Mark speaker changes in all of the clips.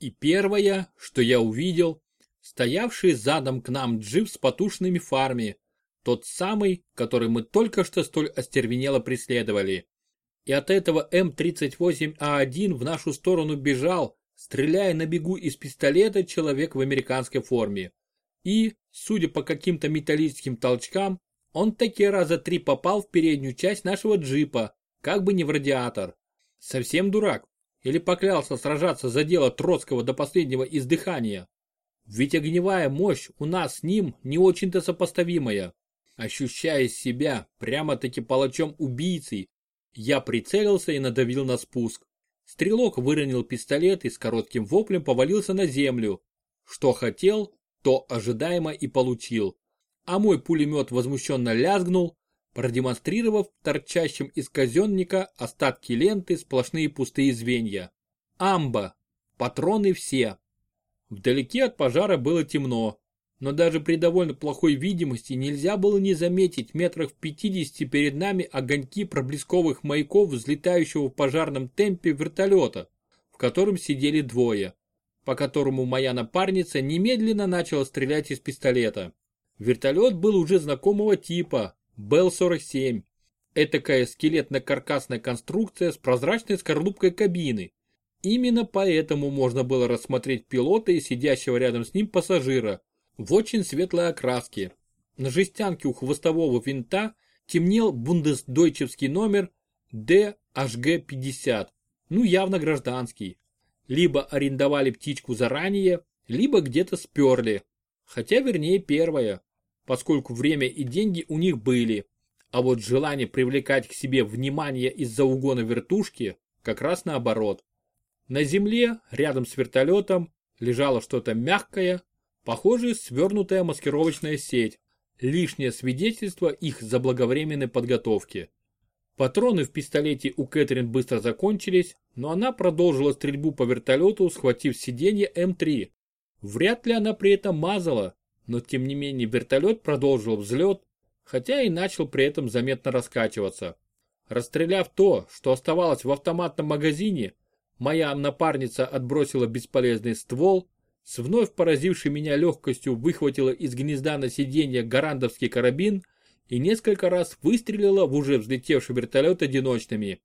Speaker 1: И первое, что я увидел, стоявший задом к нам джип с потушенными фарами, тот самый, который мы только что столь остервенело преследовали. И от этого М38А1 в нашу сторону бежал, стреляя на бегу из пистолета человек в американской форме. И, судя по каким-то металлическим толчкам, он таки раза три попал в переднюю часть нашего джипа, как бы не в радиатор. Совсем дурак. Или поклялся сражаться за дело Троцкого до последнего издыхания. Ведь огневая мощь у нас с ним не очень-то сопоставимая. Ощущая себя прямо-таки палачом-убийцей, я прицелился и надавил на спуск. Стрелок выронил пистолет и с коротким воплем повалился на землю. Что хотел, то ожидаемо и получил. А мой пулемет возмущенно лязгнул, продемонстрировав торчащим из казенника остатки ленты сплошные пустые звенья. Амба. Патроны все. Вдалеке от пожара было темно, но даже при довольно плохой видимости нельзя было не заметить метрах в 50 перед нами огоньки проблесковых маяков взлетающего в пожарном темпе вертолета, в котором сидели двое, по которому моя напарница немедленно начала стрелять из пистолета. Вертолет был уже знакомого типа, Бел-47. Этакая скелетно-каркасная конструкция с прозрачной скорлупкой кабины. Именно поэтому можно было рассмотреть пилота и сидящего рядом с ним пассажира в очень светлой окраске. На жестянке у хвостового винта темнел бундесдойчевский номер DHG-50, ну явно гражданский. Либо арендовали птичку заранее, либо где-то сперли. Хотя вернее первое поскольку время и деньги у них были. А вот желание привлекать к себе внимание из-за угона вертушки как раз наоборот. На земле, рядом с вертолетом, лежало что-то мягкое, похожее свернутая маскировочная сеть, лишнее свидетельство их заблаговременной подготовки. Патроны в пистолете у Кэтрин быстро закончились, но она продолжила стрельбу по вертолету, схватив сиденье М3. Вряд ли она при этом мазала, но тем не менее вертолет продолжил взлет, хотя и начал при этом заметно раскачиваться. Расстреляв то, что оставалось в автоматном магазине, моя напарница отбросила бесполезный ствол, с вновь поразившей меня легкостью выхватила из гнезда на сиденье гарандовский карабин и несколько раз выстрелила в уже взлетевший вертолет одиночными.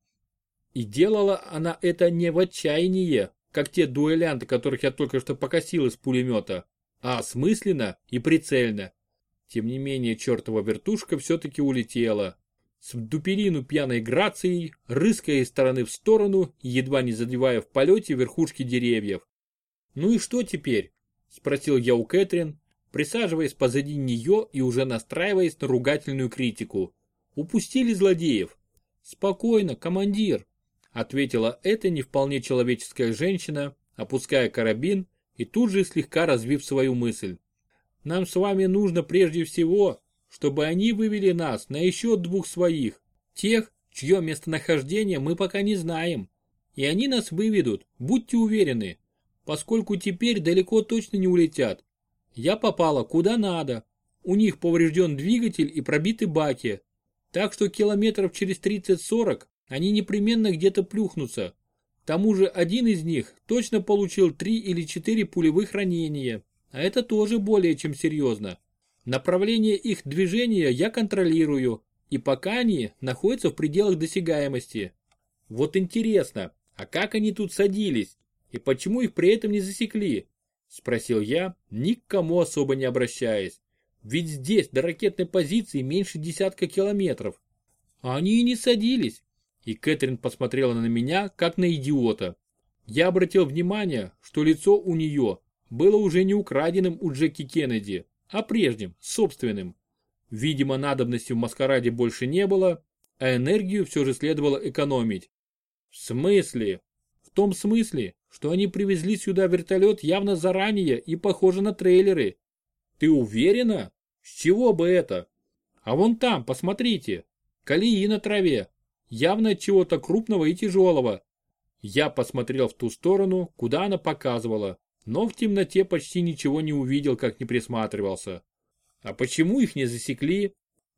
Speaker 1: И делала она это не в отчаянии, как те дуэлянты, которых я только что покосил из пулемета, а осмысленно и прицельно. Тем не менее чертова вертушка все-таки улетела. С дуперину пьяной грацией, рыская из стороны в сторону, едва не задевая в полете верхушки деревьев. «Ну и что теперь?» – спросил я у Кэтрин, присаживаясь позади нее и уже настраиваясь на ругательную критику. «Упустили злодеев?» «Спокойно, командир», – ответила эта не вполне человеческая женщина, опуская карабин и тут же слегка развив свою мысль. Нам с вами нужно прежде всего, чтобы они вывели нас на еще двух своих, тех, чье местонахождение мы пока не знаем. И они нас выведут, будьте уверены, поскольку теперь далеко точно не улетят. Я попала куда надо. У них поврежден двигатель и пробиты баки. Так что километров через 30-40 они непременно где-то плюхнутся. К тому же один из них точно получил три или четыре пулевых ранения, а это тоже более чем серьезно. Направление их движения я контролирую, и пока они находятся в пределах досягаемости. Вот интересно, а как они тут садились, и почему их при этом не засекли? Спросил я, ни к кому особо не обращаясь. Ведь здесь до ракетной позиции меньше десятка километров. А они и не садились, и Кэтрин посмотрела на меня, как на идиота. Я обратил внимание, что лицо у нее было уже не украденным у Джеки Кеннеди, а прежним, собственным. Видимо, надобности в маскараде больше не было, а энергию все же следовало экономить. В смысле? В том смысле, что они привезли сюда вертолет явно заранее и похоже на трейлеры. Ты уверена? С чего бы это? А вон там, посмотрите, колеи на траве, явно от чего-то крупного и тяжелого. Я посмотрел в ту сторону, куда она показывала, но в темноте почти ничего не увидел, как не присматривался. А почему их не засекли?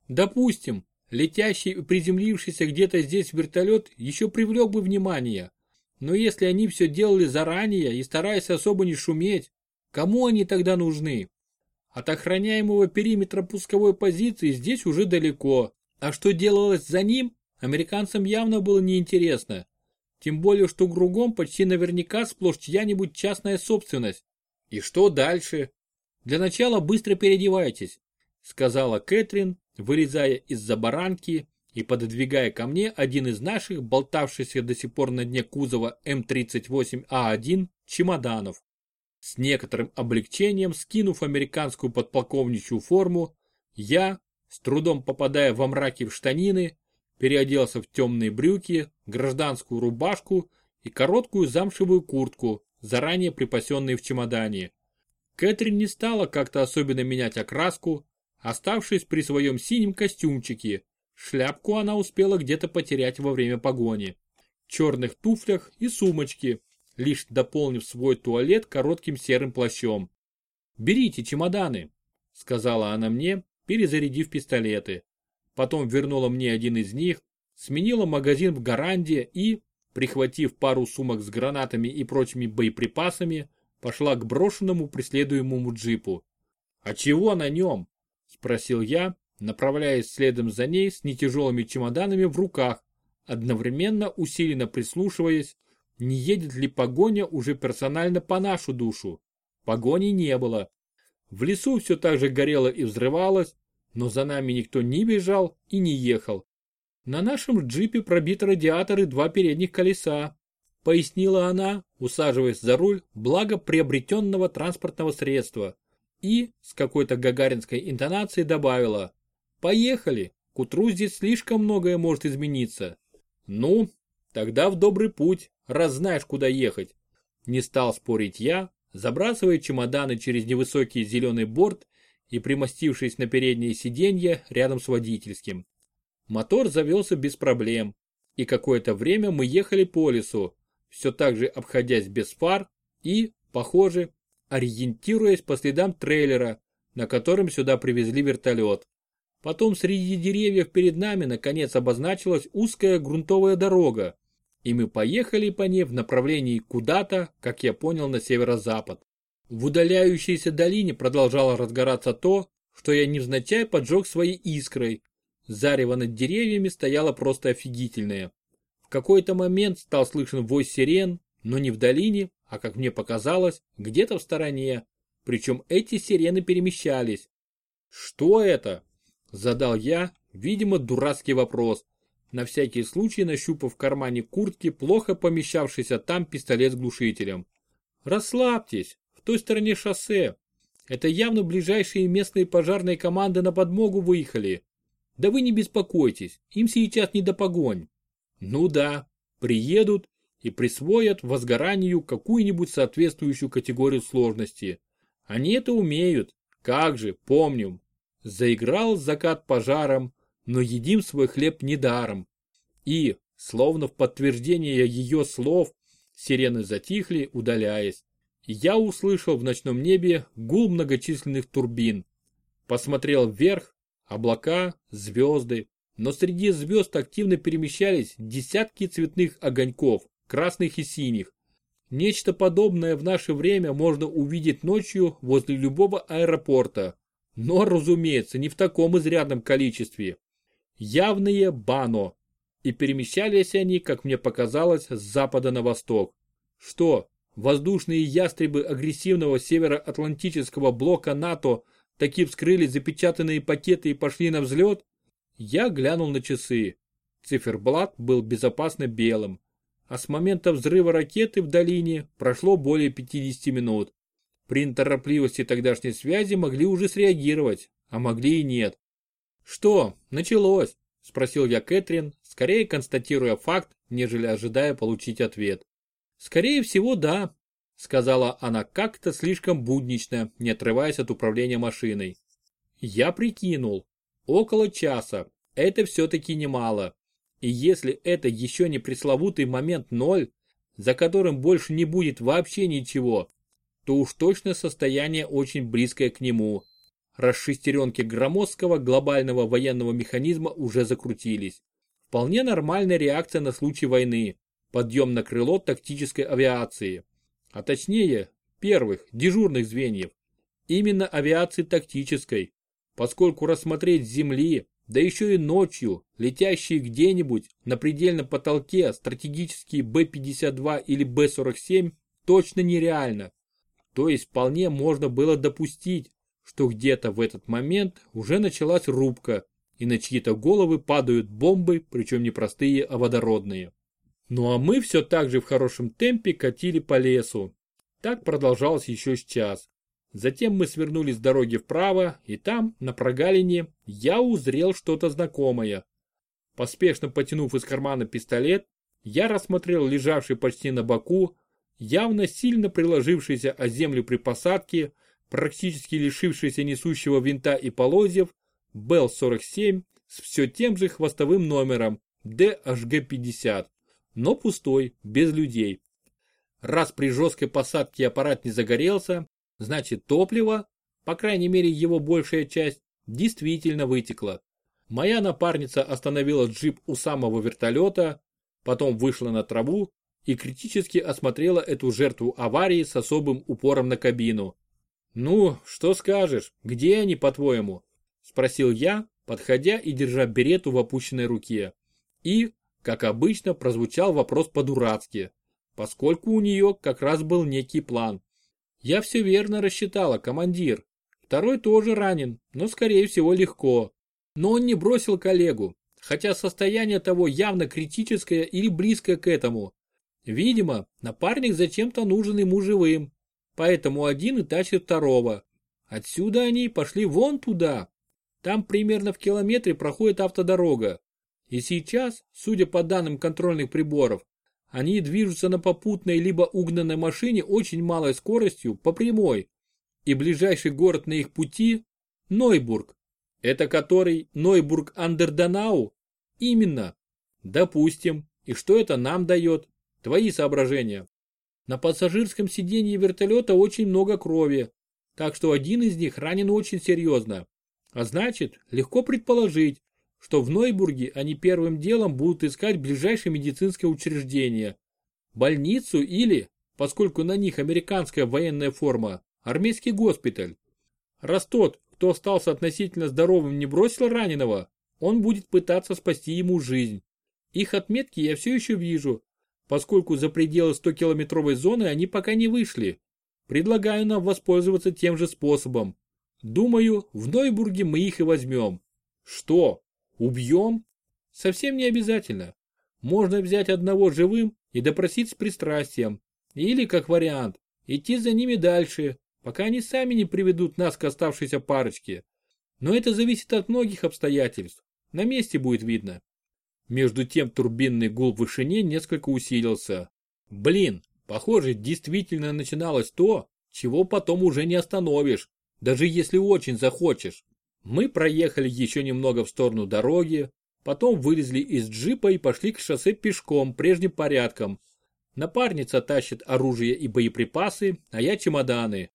Speaker 1: Допустим, летящий и приземлившийся где-то здесь вертолет еще привлек бы внимание. Но если они все делали заранее и стараясь особо не шуметь, кому они тогда нужны? От охраняемого периметра пусковой позиции здесь уже далеко, а что делалось за ним, американцам явно было неинтересно. Тем более, что кругом почти наверняка сплошь чья-нибудь частная собственность. И что дальше? Для начала быстро переодевайтесь, сказала Кэтрин, вылезая из-за баранки и пододвигая ко мне один из наших, болтавшихся до сих пор на дне кузова М38А1 чемоданов. С некоторым облегчением скинув американскую подполковничью форму, я, с трудом попадая во мраки в штанины, переоделся в темные брюки, гражданскую рубашку и короткую замшевую куртку, заранее припасенные в чемодане. Кэтрин не стала как-то особенно менять окраску, оставшись при своем синем костюмчике. Шляпку она успела где-то потерять во время погони. Черных туфлях и сумочке, лишь дополнив свой туалет коротким серым плащом. «Берите чемоданы», — сказала она мне, перезарядив пистолеты. Потом вернула мне один из них, сменила магазин в гаранде и, прихватив пару сумок с гранатами и прочими боеприпасами, пошла к брошенному преследуемому джипу. «А чего на нем?» – спросил я, направляясь следом за ней с нетяжелыми чемоданами в руках, одновременно усиленно прислушиваясь, не едет ли погоня уже персонально по нашу душу. Погони не было. В лесу все так же горело и взрывалось, но за нами никто не бежал и не ехал. На нашем джипе пробиты радиаторы два передних колеса, пояснила она, усаживаясь за руль благо приобретенного транспортного средства. И с какой-то гагаринской интонацией добавила «Поехали, к утру здесь слишком многое может измениться». «Ну, тогда в добрый путь, раз знаешь, куда ехать». Не стал спорить я, забрасывая чемоданы через невысокий зеленый борт и примостившись на переднее сиденье рядом с водительским. Мотор завелся без проблем, и какое-то время мы ехали по лесу, все так же обходясь без фар и, похоже, ориентируясь по следам трейлера, на котором сюда привезли вертолет. Потом среди деревьев перед нами наконец обозначилась узкая грунтовая дорога, и мы поехали по ней в направлении куда-то, как я понял, на северо-запад. В удаляющейся долине продолжало разгораться то, что я невзначай поджег своей искрой. Зарево над деревьями стояло просто офигительное. В какой-то момент стал слышен вой сирен, но не в долине, а, как мне показалось, где-то в стороне. Причем эти сирены перемещались. «Что это?» – задал я, видимо, дурацкий вопрос, на всякий случай нащупав в кармане куртки плохо помещавшийся там пистолет с глушителем. «Расслабьтесь, той стороне шоссе. Это явно ближайшие местные пожарные команды на подмогу выехали. Да вы не беспокойтесь, им сейчас не до погонь. Ну да, приедут и присвоят возгоранию какую-нибудь соответствующую категорию сложности. Они это умеют, как же, помним. Заиграл закат пожаром, но едим свой хлеб недаром. И, словно в подтверждение ее слов, сирены затихли, удаляясь я услышал в ночном небе гул многочисленных турбин. Посмотрел вверх, облака, звезды, но среди звезд активно перемещались десятки цветных огоньков, красных и синих. Нечто подобное в наше время можно увидеть ночью возле любого аэропорта, но, разумеется, не в таком изрядном количестве. Явные бано. И перемещались они, как мне показалось, с запада на восток. Что, Воздушные ястребы агрессивного североатлантического блока НАТО таки вскрыли запечатанные пакеты и пошли на взлет? Я глянул на часы. Циферблат был безопасно белым. А с момента взрыва ракеты в долине прошло более 50 минут. При неторопливости тогдашней связи могли уже среагировать, а могли и нет. «Что, началось?» – спросил я Кэтрин, скорее констатируя факт, нежели ожидая получить ответ. Скорее всего, да, сказала она как-то слишком буднично, не отрываясь от управления машиной. Я прикинул. Около часа. Это все-таки немало. И если это еще не пресловутый момент ноль, за которым больше не будет вообще ничего, то уж точно состояние очень близкое к нему. Расшестеренки громоздкого глобального военного механизма уже закрутились. Вполне нормальная реакция на случай войны. Подъем на крыло тактической авиации. А точнее, первых, дежурных звеньев. Именно авиации тактической, поскольку рассмотреть с земли, да еще и ночью, летящие где-нибудь на предельном потолке стратегические Б-52 или Б-47 точно нереально. То есть вполне можно было допустить, что где-то в этот момент уже началась рубка, и на чьи-то головы падают бомбы, причем не простые, а водородные. Ну а мы все так же в хорошем темпе катили по лесу. Так продолжалось еще час. Затем мы свернули с дороги вправо, и там, на прогалине, я узрел что-то знакомое. Поспешно потянув из кармана пистолет, я рассмотрел лежавший почти на боку, явно сильно приложившийся о землю при посадке, практически лишившийся несущего винта и полозьев, Бел-47 с все тем же хвостовым номером DHG-50, но пустой, без людей. Раз при жесткой посадке аппарат не загорелся, Значит, топливо, по крайней мере его большая часть, действительно вытекла. Моя напарница остановила джип у самого вертолета, потом вышла на траву и критически осмотрела эту жертву аварии с особым упором на кабину. «Ну, что скажешь, где они, по-твоему?» – спросил я, подходя и держа берету в опущенной руке. И, как обычно, прозвучал вопрос по-дурацки, поскольку у нее как раз был некий план. Я все верно рассчитала, командир. Второй тоже ранен, но скорее всего легко. Но он не бросил коллегу, хотя состояние того явно критическое или близкое к этому. Видимо, напарник зачем-то нужен ему живым, поэтому один и тащит второго. Отсюда они пошли вон туда. Там примерно в километре проходит автодорога. И сейчас, судя по данным контрольных приборов, они движутся на попутной либо угнанной машине очень малой скоростью по прямой. И ближайший город на их пути – Нойбург. Это который Нойбург-Андерданау? Именно. Допустим. И что это нам дает? Твои соображения. На пассажирском сиденье вертолета очень много крови, так что один из них ранен очень серьезно. А значит, легко предположить, что в Нойбурге они первым делом будут искать ближайшее медицинское учреждение. Больницу или, поскольку на них американская военная форма, армейский госпиталь. Раз тот, кто остался относительно здоровым, не бросил раненого, он будет пытаться спасти ему жизнь. Их отметки я все еще вижу, поскольку за пределы 100-километровой зоны они пока не вышли. Предлагаю нам воспользоваться тем же способом. Думаю, в Нойбурге мы их и возьмем. Что? Убьем? Совсем не обязательно. Можно взять одного живым и допросить с пристрастием. Или, как вариант, идти за ними дальше, пока они сами не приведут нас к оставшейся парочке. Но это зависит от многих обстоятельств. На месте будет видно. Между тем турбинный гул в вышине несколько усилился. Блин, похоже, действительно начиналось то, чего потом уже не остановишь, даже если очень захочешь. Мы проехали еще немного в сторону дороги, потом вылезли из джипа и пошли к шоссе пешком прежним порядком. Напарница тащит оружие и боеприпасы, а я чемоданы.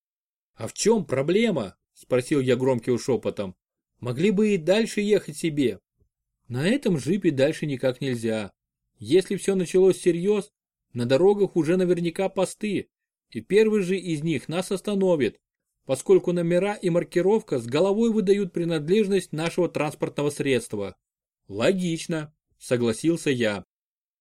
Speaker 1: «А в чем проблема?» – спросил я громким шепотом. «Могли бы и дальше ехать себе». На этом джипе дальше никак нельзя. Если все началось всерьез, на дорогах уже наверняка посты, и первый же из них нас остановит поскольку номера и маркировка с головой выдают принадлежность нашего транспортного средства. Логично, согласился я.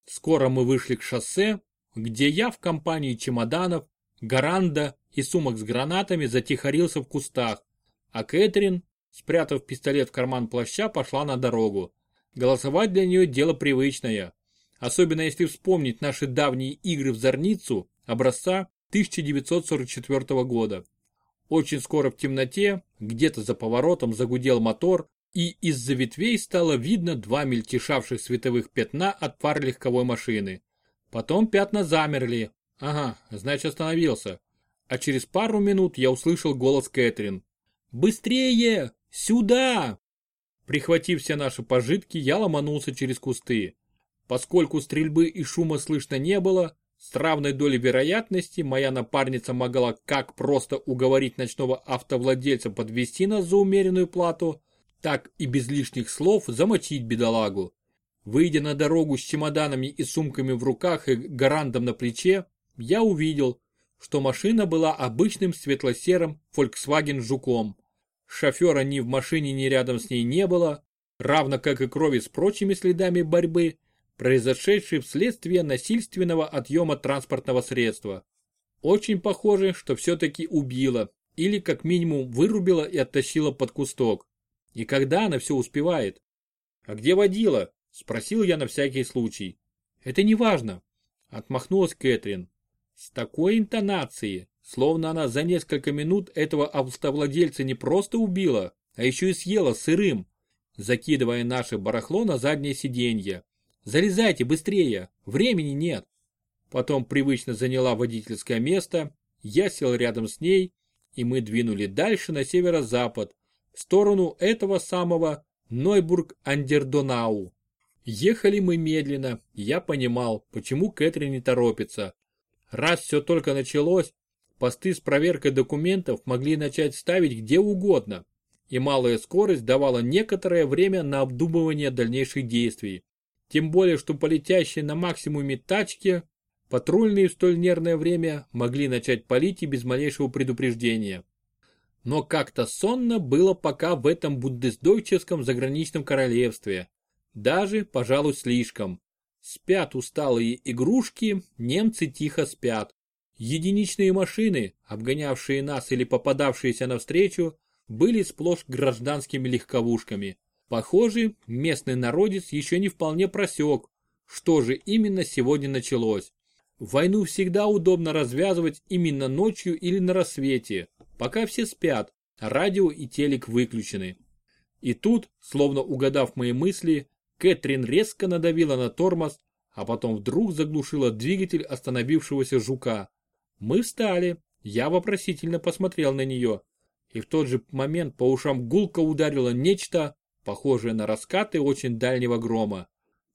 Speaker 1: Скоро мы вышли к шоссе, где я в компании чемоданов, гаранда и сумок с гранатами затихарился в кустах, а Кэтрин, спрятав пистолет в карман плаща, пошла на дорогу. Голосовать для нее дело привычное, особенно если вспомнить наши давние игры в Зорницу образца 1944 года. Очень скоро в темноте, где-то за поворотом загудел мотор, и из-за ветвей стало видно два мельтешавших световых пятна от фар легковой машины. Потом пятна замерли. Ага, значит остановился. А через пару минут я услышал голос Кэтрин. «Быстрее! Сюда!» Прихватив все наши пожитки, я ломанулся через кусты. Поскольку стрельбы и шума слышно не было, с равной долей вероятности моя напарница могла как просто уговорить ночного автовладельца подвести нас за умеренную плату, так и без лишних слов замочить бедолагу. Выйдя на дорогу с чемоданами и сумками в руках и гарантом на плече, я увидел, что машина была обычным светло-серым Volkswagen Жуком. Шофера ни в машине, ни рядом с ней не было, равно как и крови с прочими следами борьбы, произошедшей вследствие насильственного отъема транспортного средства. Очень похоже, что все-таки убила, или как минимум вырубила и оттащила под кусток. И когда она все успевает? А где водила? Спросил я на всякий случай. Это не важно. Отмахнулась Кэтрин. С такой интонацией, словно она за несколько минут этого автовладельца не просто убила, а еще и съела сырым, закидывая наше барахло на заднее сиденье. Залезайте быстрее, времени нет. Потом привычно заняла водительское место, я сел рядом с ней, и мы двинули дальше на северо-запад, в сторону этого самого Нойбург-Андердонау. Ехали мы медленно, я понимал, почему Кэтрин не торопится. Раз все только началось, посты с проверкой документов могли начать ставить где угодно, и малая скорость давала некоторое время на обдумывание дальнейших действий. Тем более, что полетящие на максимуме тачки, патрульные в столь нервное время могли начать палить и без малейшего предупреждения. Но как-то сонно было пока в этом бундесдойческом заграничном королевстве. Даже, пожалуй, слишком. Спят усталые игрушки, немцы тихо спят. Единичные машины, обгонявшие нас или попадавшиеся навстречу, были сплошь гражданскими легковушками. Похоже, местный народец еще не вполне просек, что же именно сегодня началось. Войну всегда удобно развязывать именно ночью или на рассвете, пока все спят, радио и телек выключены. И тут, словно угадав мои мысли, Кэтрин резко надавила на тормоз, а потом вдруг заглушила двигатель остановившегося жука. Мы встали, я вопросительно посмотрел на нее, и в тот же момент по ушам гулко ударило нечто, похожее на раскаты очень дальнего грома.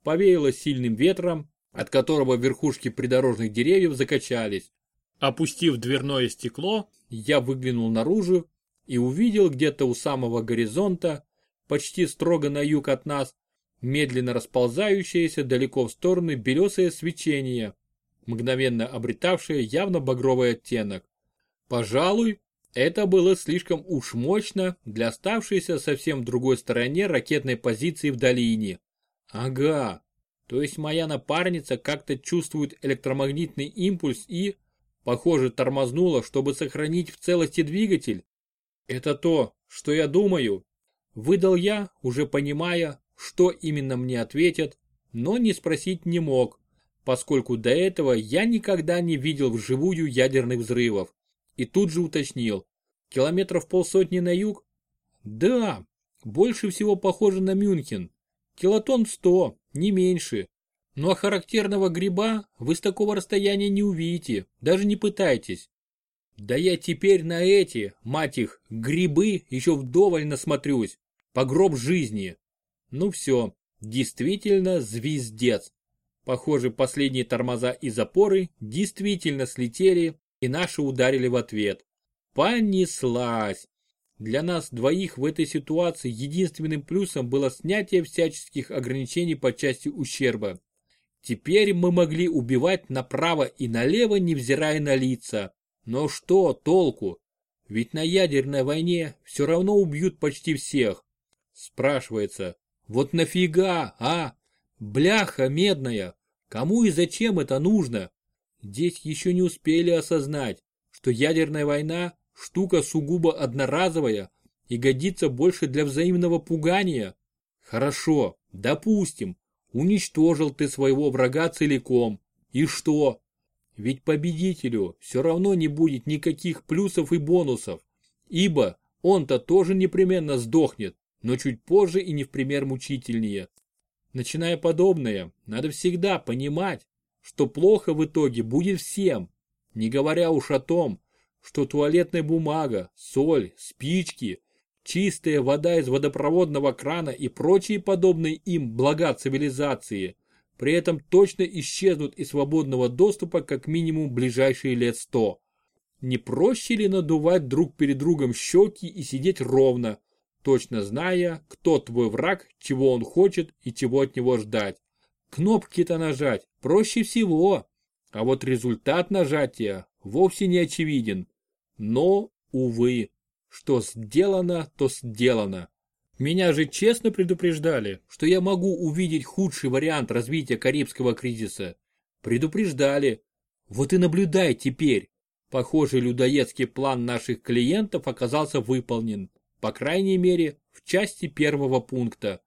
Speaker 1: Повеяло сильным ветром, от которого верхушки придорожных деревьев закачались. Опустив дверное стекло, я выглянул наружу и увидел где-то у самого горизонта, почти строго на юг от нас, медленно расползающееся далеко в стороны белесое свечение, мгновенно обретавшее явно багровый оттенок. Пожалуй, это было слишком уж мощно для оставшейся совсем другой стороне ракетной позиции в долине. Ага, то есть моя напарница как-то чувствует электромагнитный импульс и, похоже, тормознула, чтобы сохранить в целости двигатель. Это то, что я думаю. Выдал я, уже понимая, что именно мне ответят, но не спросить не мог, поскольку до этого я никогда не видел вживую ядерных взрывов. И тут же уточнил. Километров полсотни на юг? Да, больше всего похоже на Мюнхен. Килотон сто, не меньше. Но а характерного гриба вы с такого расстояния не увидите, даже не пытайтесь. Да я теперь на эти, мать их, грибы еще вдоволь насмотрюсь. По гроб жизни. Ну все, действительно звездец. Похоже, последние тормоза и запоры действительно слетели, и наши ударили в ответ. Понеслась. Для нас двоих в этой ситуации единственным плюсом было снятие всяческих ограничений по части ущерба. Теперь мы могли убивать направо и налево, невзирая на лица. Но что толку? Ведь на ядерной войне все равно убьют почти всех. Спрашивается, вот нафига, а? Бляха медная. Кому и зачем это нужно? Здесь еще не успели осознать, что ядерная война – штука сугубо одноразовая и годится больше для взаимного пугания. Хорошо, допустим, уничтожил ты своего врага целиком. И что? Ведь победителю все равно не будет никаких плюсов и бонусов, ибо он-то тоже непременно сдохнет но чуть позже и не в пример мучительнее. Начиная подобное, надо всегда понимать, что плохо в итоге будет всем, не говоря уж о том, что туалетная бумага, соль, спички, чистая вода из водопроводного крана и прочие подобные им блага цивилизации при этом точно исчезнут из свободного доступа как минимум ближайшие лет сто. Не проще ли надувать друг перед другом щеки и сидеть ровно, точно зная, кто твой враг, чего он хочет и чего от него ждать. Кнопки-то нажать проще всего, а вот результат нажатия вовсе не очевиден. Но, увы, что сделано, то сделано. Меня же честно предупреждали, что я могу увидеть худший вариант развития Карибского кризиса. Предупреждали. Вот и наблюдай теперь. Похоже, людоедский план наших клиентов оказался выполнен, по крайней мере, в части первого пункта.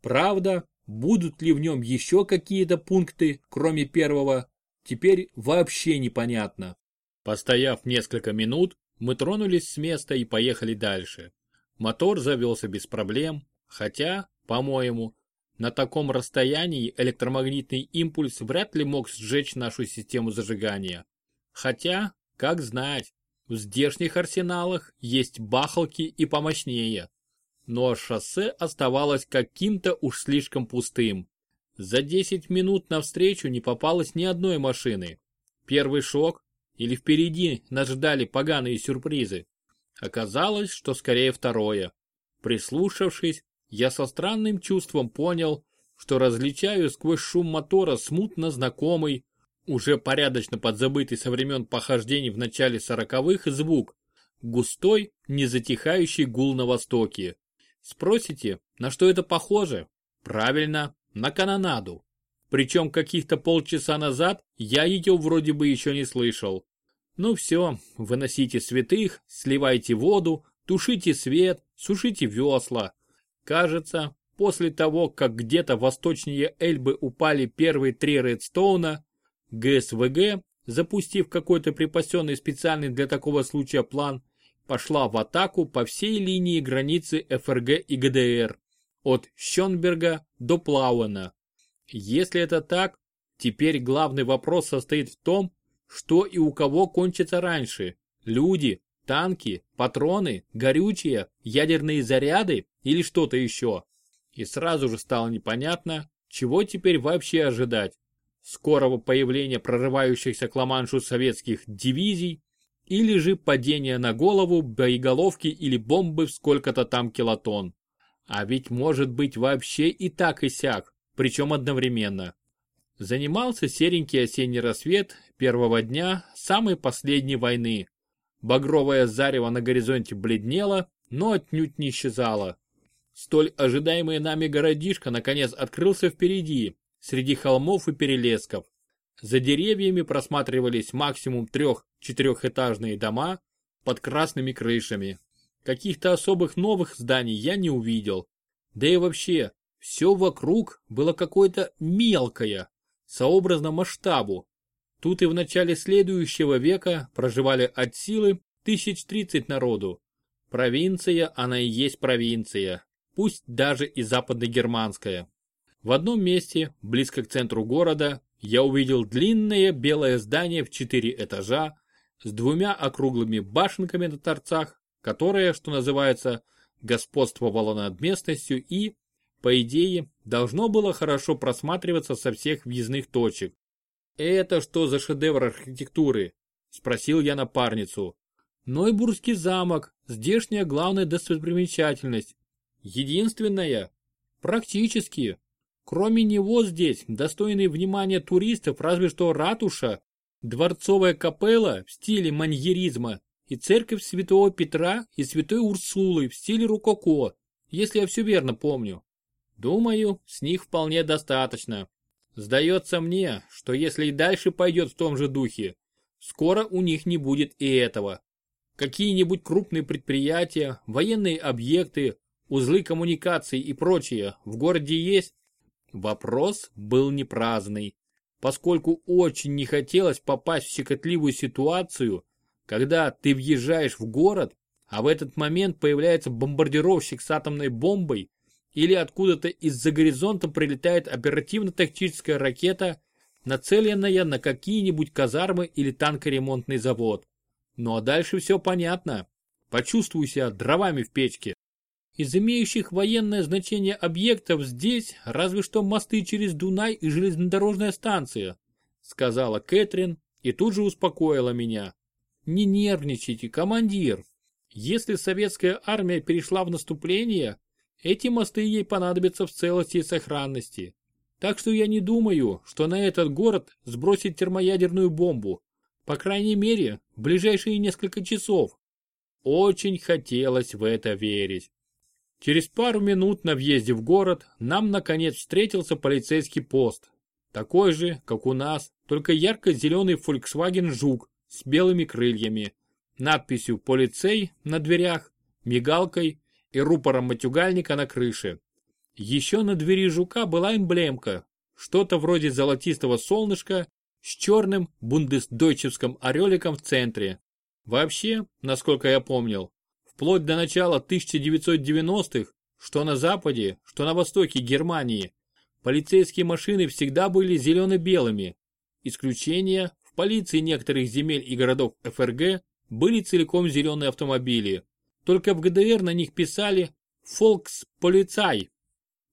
Speaker 1: Правда, будут ли в нем еще какие-то пункты, кроме первого, теперь вообще непонятно. Постояв несколько минут, мы тронулись с места и поехали дальше. Мотор завелся без проблем, хотя, по-моему, на таком расстоянии электромагнитный импульс вряд ли мог сжечь нашу систему зажигания. Хотя, как знать, в здешних арсеналах есть бахалки и помощнее. Но шоссе оставалось каким-то уж слишком пустым. За 10 минут навстречу не попалось ни одной машины. Первый шок, или впереди нас ждали поганые сюрпризы. Оказалось, что скорее второе. Прислушавшись, я со странным чувством понял, что различаю сквозь шум мотора смутно знакомый, уже порядочно подзабытый со времен похождений в начале сороковых звук, густой, незатихающий гул на востоке. Спросите, на что это похоже? Правильно, на канонаду. Причем каких-то полчаса назад я ее вроде бы еще не слышал. Ну все, выносите святых, сливайте воду, тушите свет, сушите весла. Кажется, после того, как где-то восточнее Эльбы упали первые три редстоуна, ГСВГ, запустив какой-то припасенный специальный для такого случая план, пошла в атаку по всей линии границы ФРГ и ГДР, от Щенберга до Плауэна. Если это так, теперь главный вопрос состоит в том, что и у кого кончится раньше? Люди, танки, патроны, горючие, ядерные заряды или что-то еще? И сразу же стало непонятно, чего теперь вообще ожидать. Скорого появления прорывающихся к Ла-Маншу советских дивизий или же падения на голову боеголовки или бомбы в сколько-то там килотонн. А ведь может быть вообще и так и сяк, причем одновременно. Занимался серенький осенний рассвет первого дня самой последней войны. Багровое зарево на горизонте бледнело, но отнюдь не исчезало. Столь ожидаемый нами городишко наконец открылся впереди, среди холмов и перелесков. За деревьями просматривались максимум трех-четырехэтажные дома под красными крышами. Каких-то особых новых зданий я не увидел. Да и вообще, все вокруг было какое-то мелкое, сообразно масштабу. Тут и в начале следующего века проживали от силы тысяч тридцать народу. Провинция, она и есть провинция, пусть даже и западногерманская. В одном месте, близко к центру города, я увидел длинное белое здание в четыре этажа с двумя округлыми башенками на торцах, которое, что называется, господствовало над местностью и, по идее, должно было хорошо просматриваться со всех въездных точек. «Это что за шедевр архитектуры?» – спросил я напарницу. «Нойбургский замок, здешняя главная достопримечательность. Единственная? Практически. Кроме него здесь достойные внимания туристов разве что ратуша, дворцовая капелла в стиле маньеризма и церковь святого Петра и святой Урсулы в стиле рококо, если я все верно помню. Думаю, с них вполне достаточно. Сдается мне, что если и дальше пойдет в том же духе, скоро у них не будет и этого. Какие-нибудь крупные предприятия, военные объекты, узлы коммуникаций и прочее в городе есть? Вопрос был не праздный, поскольку очень не хотелось попасть в щекотливую ситуацию, когда ты въезжаешь в город, а в этот момент появляется бомбардировщик с атомной бомбой или откуда-то из-за горизонта прилетает оперативно-тактическая ракета, нацеленная на какие-нибудь казармы или танкоремонтный завод. Ну а дальше все понятно. Почувствуй себя дровами в печке. Из имеющих военное значение объектов здесь разве что мосты через Дунай и железнодорожная станция, сказала Кэтрин и тут же успокоила меня. Не нервничайте, командир. Если советская армия перешла в наступление, эти мосты ей понадобятся в целости и сохранности. Так что я не думаю, что на этот город сбросит термоядерную бомбу. По крайней мере, в ближайшие несколько часов. Очень хотелось в это верить. Через пару минут на въезде в город нам наконец встретился полицейский пост. Такой же, как у нас, только ярко-зеленый Volkswagen Жук с белыми крыльями, надписью «Полицей» на дверях, мигалкой и рупором матюгальника на крыше. Еще на двери Жука была эмблемка, что-то вроде золотистого солнышка с черным бундесдойчевским ореликом в центре. Вообще, насколько я помнил, вплоть до начала 1990-х, что на западе, что на востоке Германии, полицейские машины всегда были зелено-белыми. Исключение в полиции некоторых земель и городов ФРГ были целиком зеленые автомобили. Только в ГДР на них писали «Фолкс-полицай».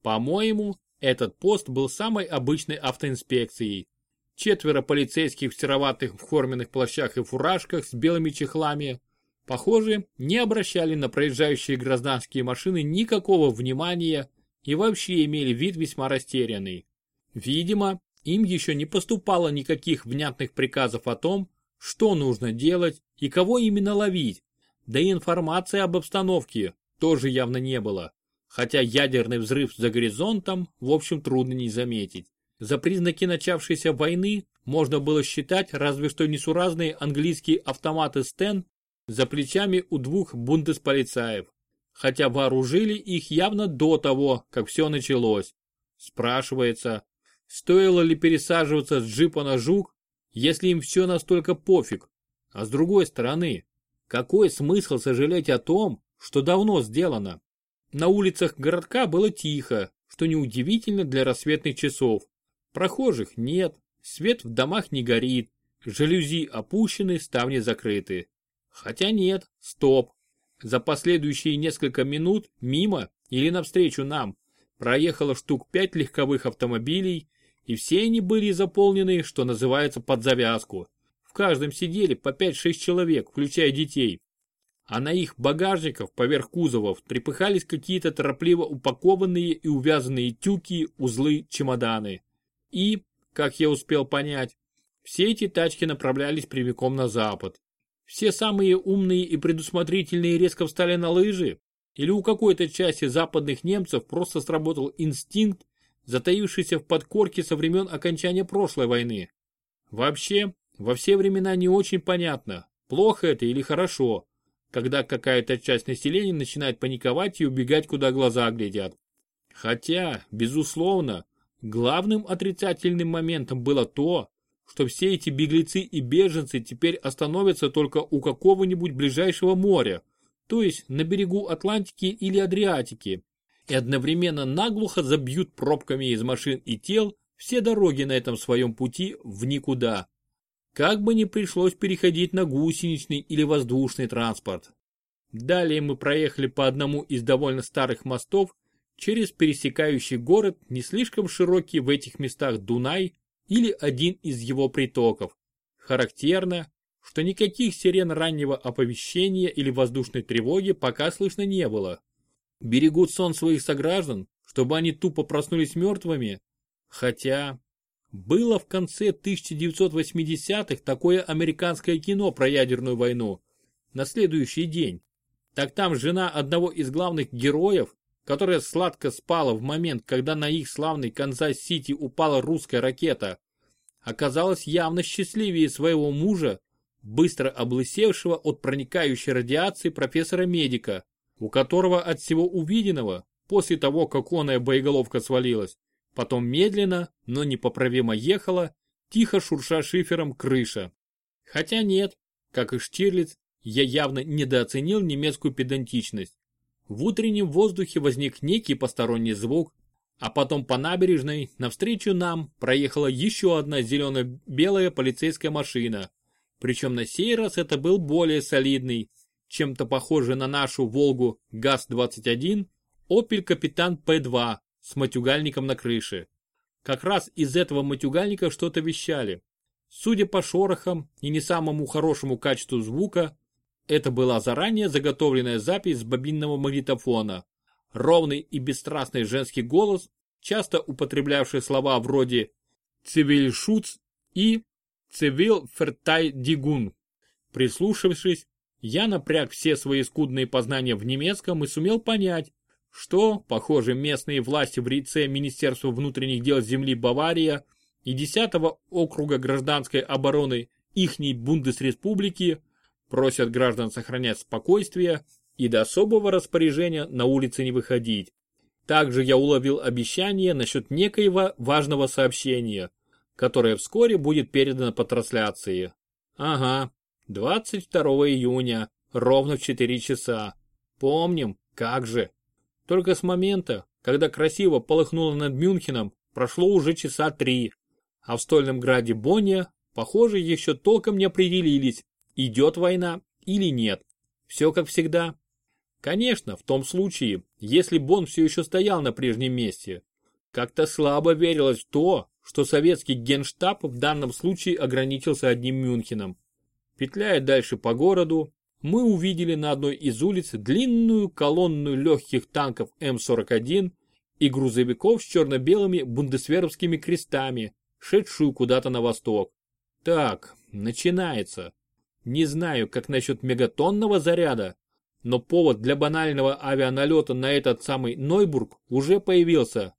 Speaker 1: По-моему, этот пост был самой обычной автоинспекцией. Четверо полицейских в сероватых форменных плащах и фуражках с белыми чехлами, похоже, не обращали на проезжающие гражданские машины никакого внимания и вообще имели вид весьма растерянный. Видимо, им еще не поступало никаких внятных приказов о том, что нужно делать и кого именно ловить, да и информации об обстановке тоже явно не было, хотя ядерный взрыв за горизонтом в общем трудно не заметить. За признаки начавшейся войны можно было считать разве что несуразные английские автоматы Стен за плечами у двух бундесполицаев, хотя вооружили их явно до того, как все началось. Спрашивается, стоило ли пересаживаться с джипа на жук, если им все настолько пофиг? А с другой стороны, какой смысл сожалеть о том, что давно сделано? На улицах городка было тихо, что неудивительно для рассветных часов. Прохожих нет, свет в домах не горит, жалюзи опущены, ставни закрыты. Хотя нет, стоп. За последующие несколько минут мимо или навстречу нам проехало штук пять легковых автомобилей, и все они были заполнены, что называется, под завязку. В каждом сидели по 5-6 человек, включая детей. А на их багажниках поверх кузовов трепыхались какие-то торопливо упакованные и увязанные тюки, узлы, чемоданы. И, как я успел понять, все эти тачки направлялись прямиком на запад. Все самые умные и предусмотрительные резко встали на лыжи? Или у какой-то части западных немцев просто сработал инстинкт, затаившийся в подкорке со времен окончания прошлой войны? Вообще, во все времена не очень понятно, плохо это или хорошо, когда какая-то часть населения начинает паниковать и убегать, куда глаза глядят. Хотя, безусловно, Главным отрицательным моментом было то, что все эти беглецы и беженцы теперь остановятся только у какого-нибудь ближайшего моря, то есть на берегу Атлантики или Адриатики, и одновременно наглухо забьют пробками из машин и тел все дороги на этом своем пути в никуда. Как бы ни пришлось переходить на гусеничный или воздушный транспорт. Далее мы проехали по одному из довольно старых мостов через пересекающий город не слишком широкий в этих местах Дунай или один из его притоков. Характерно, что никаких сирен раннего оповещения или воздушной тревоги пока слышно не было. Берегут сон своих сограждан, чтобы они тупо проснулись мертвыми, хотя было в конце 1980-х такое американское кино про ядерную войну на следующий день. Так там жена одного из главных героев которая сладко спала в момент, когда на их славный Канзас-Сити упала русская ракета, оказалась явно счастливее своего мужа, быстро облысевшего от проникающей радиации профессора-медика, у которого от всего увиденного, после того, как оная боеголовка свалилась, потом медленно, но непоправимо ехала, тихо шурша шифером крыша. Хотя нет, как и Штирлиц, я явно недооценил немецкую педантичность. В утреннем воздухе возник некий посторонний звук, а потом по набережной навстречу нам проехала еще одна зелено-белая полицейская машина. Причем на сей раз это был более солидный, чем-то похожий на нашу Волгу ГАЗ-21, Opel Капитан П2 с матюгальником на крыше. Как раз из этого матюгальника что-то вещали. Судя по шорохам и не самому хорошему качеству звука, это была заранее заготовленная запись с бобинного магнитофона. Ровный и бесстрастный женский голос часто употреблявший слова вроде «цивильшуц» и «цивилфертайдигун». Прислушавшись, я напряг все свои скудные познания в немецком и сумел понять, что, похоже, местные власти в лице Министерства внутренних дел земли Бавария и 10 округа гражданской обороны ихней Бундесреспублики просят граждан сохранять спокойствие и до особого распоряжения на улице не выходить. Также я уловил обещание насчет некоего важного сообщения, которое вскоре будет передано по трансляции. Ага, 22 июня, ровно в 4 часа. Помним, как же. Только с момента, когда красиво полыхнуло над Мюнхеном, прошло уже часа три, а в стольном граде Бонне, похоже, еще толком не определились, идет война или нет. Все как всегда. Конечно, в том случае, если Бон все еще стоял на прежнем месте. Как-то слабо верилось в то, что советский генштаб в данном случае ограничился одним Мюнхеном. Петляя дальше по городу, мы увидели на одной из улиц длинную колонну легких танков М-41 и грузовиков с черно-белыми бундесверовскими крестами, шедшую куда-то на восток. Так, начинается. Не знаю, как насчет мегатонного заряда, но повод для банального авианалета на этот самый Нойбург уже появился.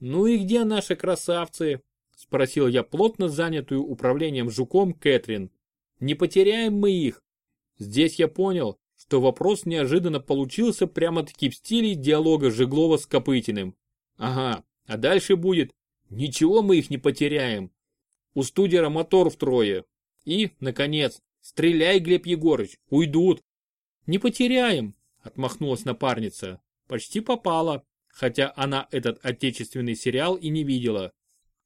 Speaker 1: «Ну и где наши красавцы?» – спросил я плотно занятую управлением жуком Кэтрин. «Не потеряем мы их?» Здесь я понял, что вопрос неожиданно получился прямо-таки в стиле диалога Жеглова с Копытиным. Ага, а дальше будет «Ничего мы их не потеряем». У студера мотор втрое. И, наконец, «Стреляй, Глеб Егорыч, уйдут». «Не потеряем», отмахнулась напарница. Почти попала, хотя она этот отечественный сериал и не видела.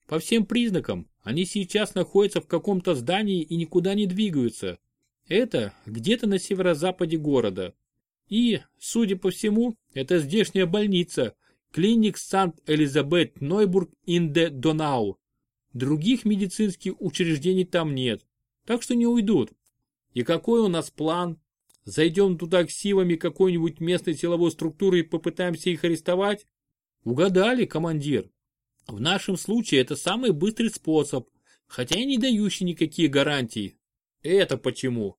Speaker 1: По всем признакам, они сейчас находятся в каком-то здании и никуда не двигаются. Это где-то на северо-западе города. И, судя по всему, это здешняя больница, клиник Сант-Элизабет Нойбург ин де Донау. Других медицинских учреждений там нет, так что не уйдут. И какой у нас план? Зайдем туда к силами какой-нибудь местной силовой структуры и попытаемся их арестовать? Угадали, командир. В нашем случае это самый быстрый способ, хотя и не дающий никакие гарантии. Это почему?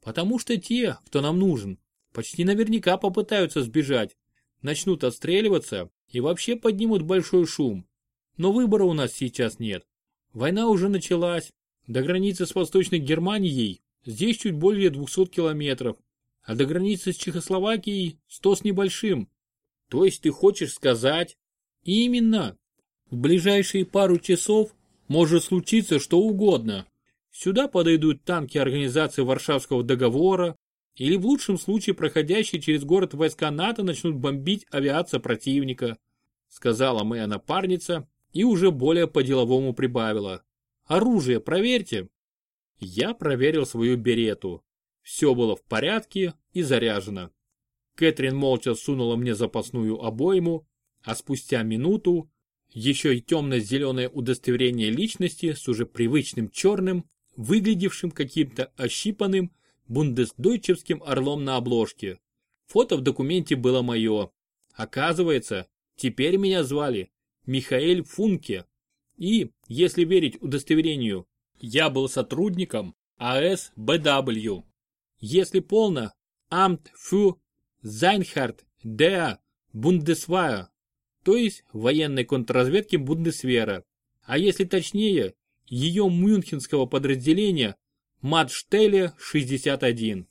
Speaker 1: Потому что те, кто нам нужен, почти наверняка попытаются сбежать, начнут отстреливаться и вообще поднимут большой шум. Но выбора у нас сейчас нет. Война уже началась. До границы с Восточной Германией здесь чуть более 200 километров, а до границы с Чехословакией 100 с небольшим. То есть ты хочешь сказать? Именно. В ближайшие пару часов может случиться что угодно. Сюда подойдут танки организации Варшавского договора, или в лучшем случае проходящие через город войска НАТО начнут бомбить авиация противника, сказала моя напарница и уже более по-деловому прибавила. Оружие проверьте. Я проверил свою берету. Все было в порядке и заряжено. Кэтрин молча сунула мне запасную обойму, а спустя минуту еще и темно-зеленое удостоверение личности с уже привычным черным выглядевшим каким-то ощипанным бундесдойчевским орлом на обложке. Фото в документе было мое. Оказывается, теперь меня звали Михаэль Функе. И, если верить удостоверению, я был сотрудником АСБW. Если полно, Amt für Seinhardt der Bundeswehr, то есть военной контрразведки Бундесвера. А если точнее, ее мюнхенского подразделения Матштеле 61.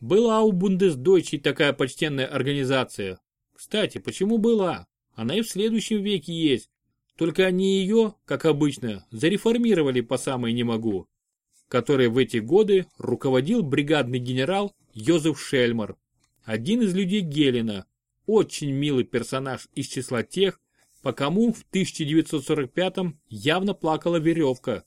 Speaker 1: Была у Бундесдойчей такая почтенная организация. Кстати, почему была? Она и в следующем веке есть. Только они ее, как обычно, зареформировали по самой не могу. Который в эти годы руководил бригадный генерал Йозеф Шельмар. Один из людей Гелена. Очень милый персонаж из числа тех, по кому в 1945-м явно плакала веревка.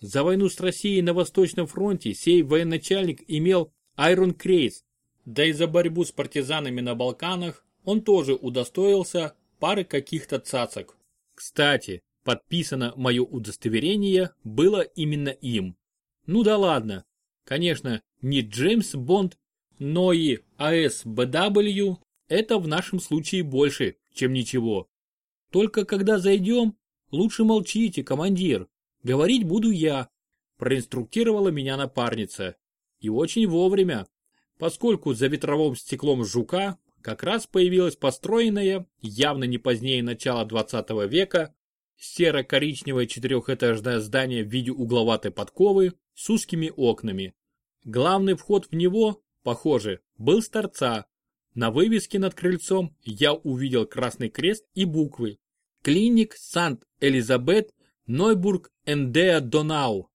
Speaker 1: За войну с Россией на Восточном фронте сей военачальник имел Айрон Крейс, да и за борьбу с партизанами на Балканах он тоже удостоился пары каких-то цацок. Кстати, подписано мое удостоверение было именно им. Ну да ладно, конечно, не Джеймс Бонд, но и АСБW это в нашем случае больше, чем ничего. Только когда зайдем, лучше молчите, командир. Говорить буду я. Проинструктировала меня напарница. И очень вовремя, поскольку за ветровым стеклом жука как раз появилось построенное, явно не позднее начала 20 века, серо-коричневое четырехэтажное здание в виде угловатой подковы с узкими окнами. Главный вход в него, похоже, был с торца. На вывеске над крыльцом я увидел красный крест и буквы. Клиник Сант-Элизабет Нойбург Эндеа Донау.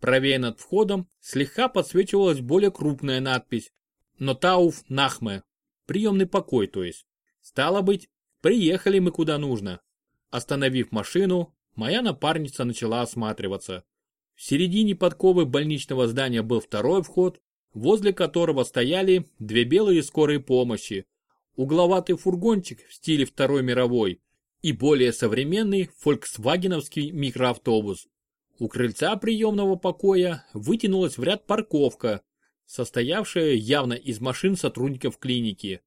Speaker 1: Правее над входом слегка подсвечивалась более крупная надпись «Нотауф Нахме». Приемный покой, то есть. Стало быть, приехали мы куда нужно. Остановив машину, моя напарница начала осматриваться. В середине подковы больничного здания был второй вход, возле которого стояли две белые скорые помощи, угловатый фургончик в стиле Второй мировой и более современный фольксвагеновский микроавтобус. У крыльца приемного покоя вытянулась в ряд парковка, состоявшая явно из машин сотрудников клиники.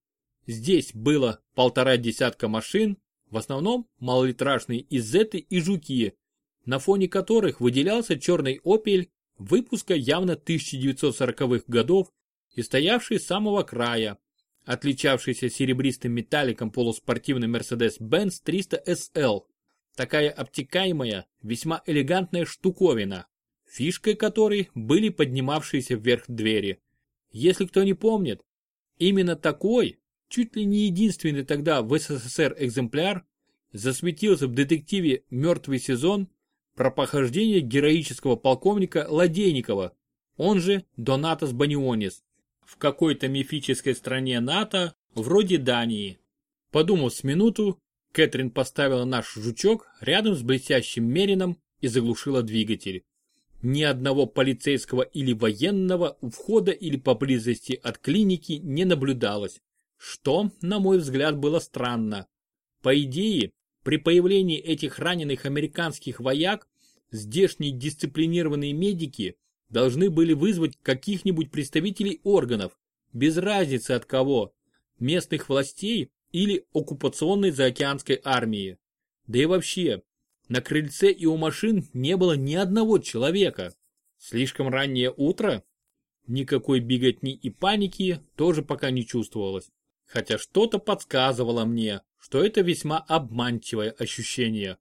Speaker 1: Здесь было полтора десятка машин, в основном малолитражные изеты и жуки, на фоне которых выделялся черный опель выпуска явно 1940-х годов и стоявший с самого края, отличавшийся серебристым металликом полуспортивный Mercedes-Benz 300 SL Такая обтекаемая, весьма элегантная штуковина, фишкой которой были поднимавшиеся вверх двери. Если кто не помнит, именно такой, чуть ли не единственный тогда в СССР экземпляр, засветился в детективе «Мертвый сезон» про похождение героического полковника Ладейникова, он же Донатос Банионис, в какой-то мифической стране НАТО, вроде Дании. Подумав с минуту, Кэтрин поставила наш жучок рядом с блестящим Мерином и заглушила двигатель. Ни одного полицейского или военного у входа или поблизости от клиники не наблюдалось, что, на мой взгляд, было странно. По идее, при появлении этих раненых американских вояк, здешние дисциплинированные медики должны были вызвать каких-нибудь представителей органов, без разницы от кого, местных властей или оккупационной заокеанской армии. Да и вообще, на крыльце и у машин не было ни одного человека. Слишком раннее утро? Никакой беготни и паники тоже пока не чувствовалось. Хотя что-то подсказывало мне, что это весьма обманчивое ощущение.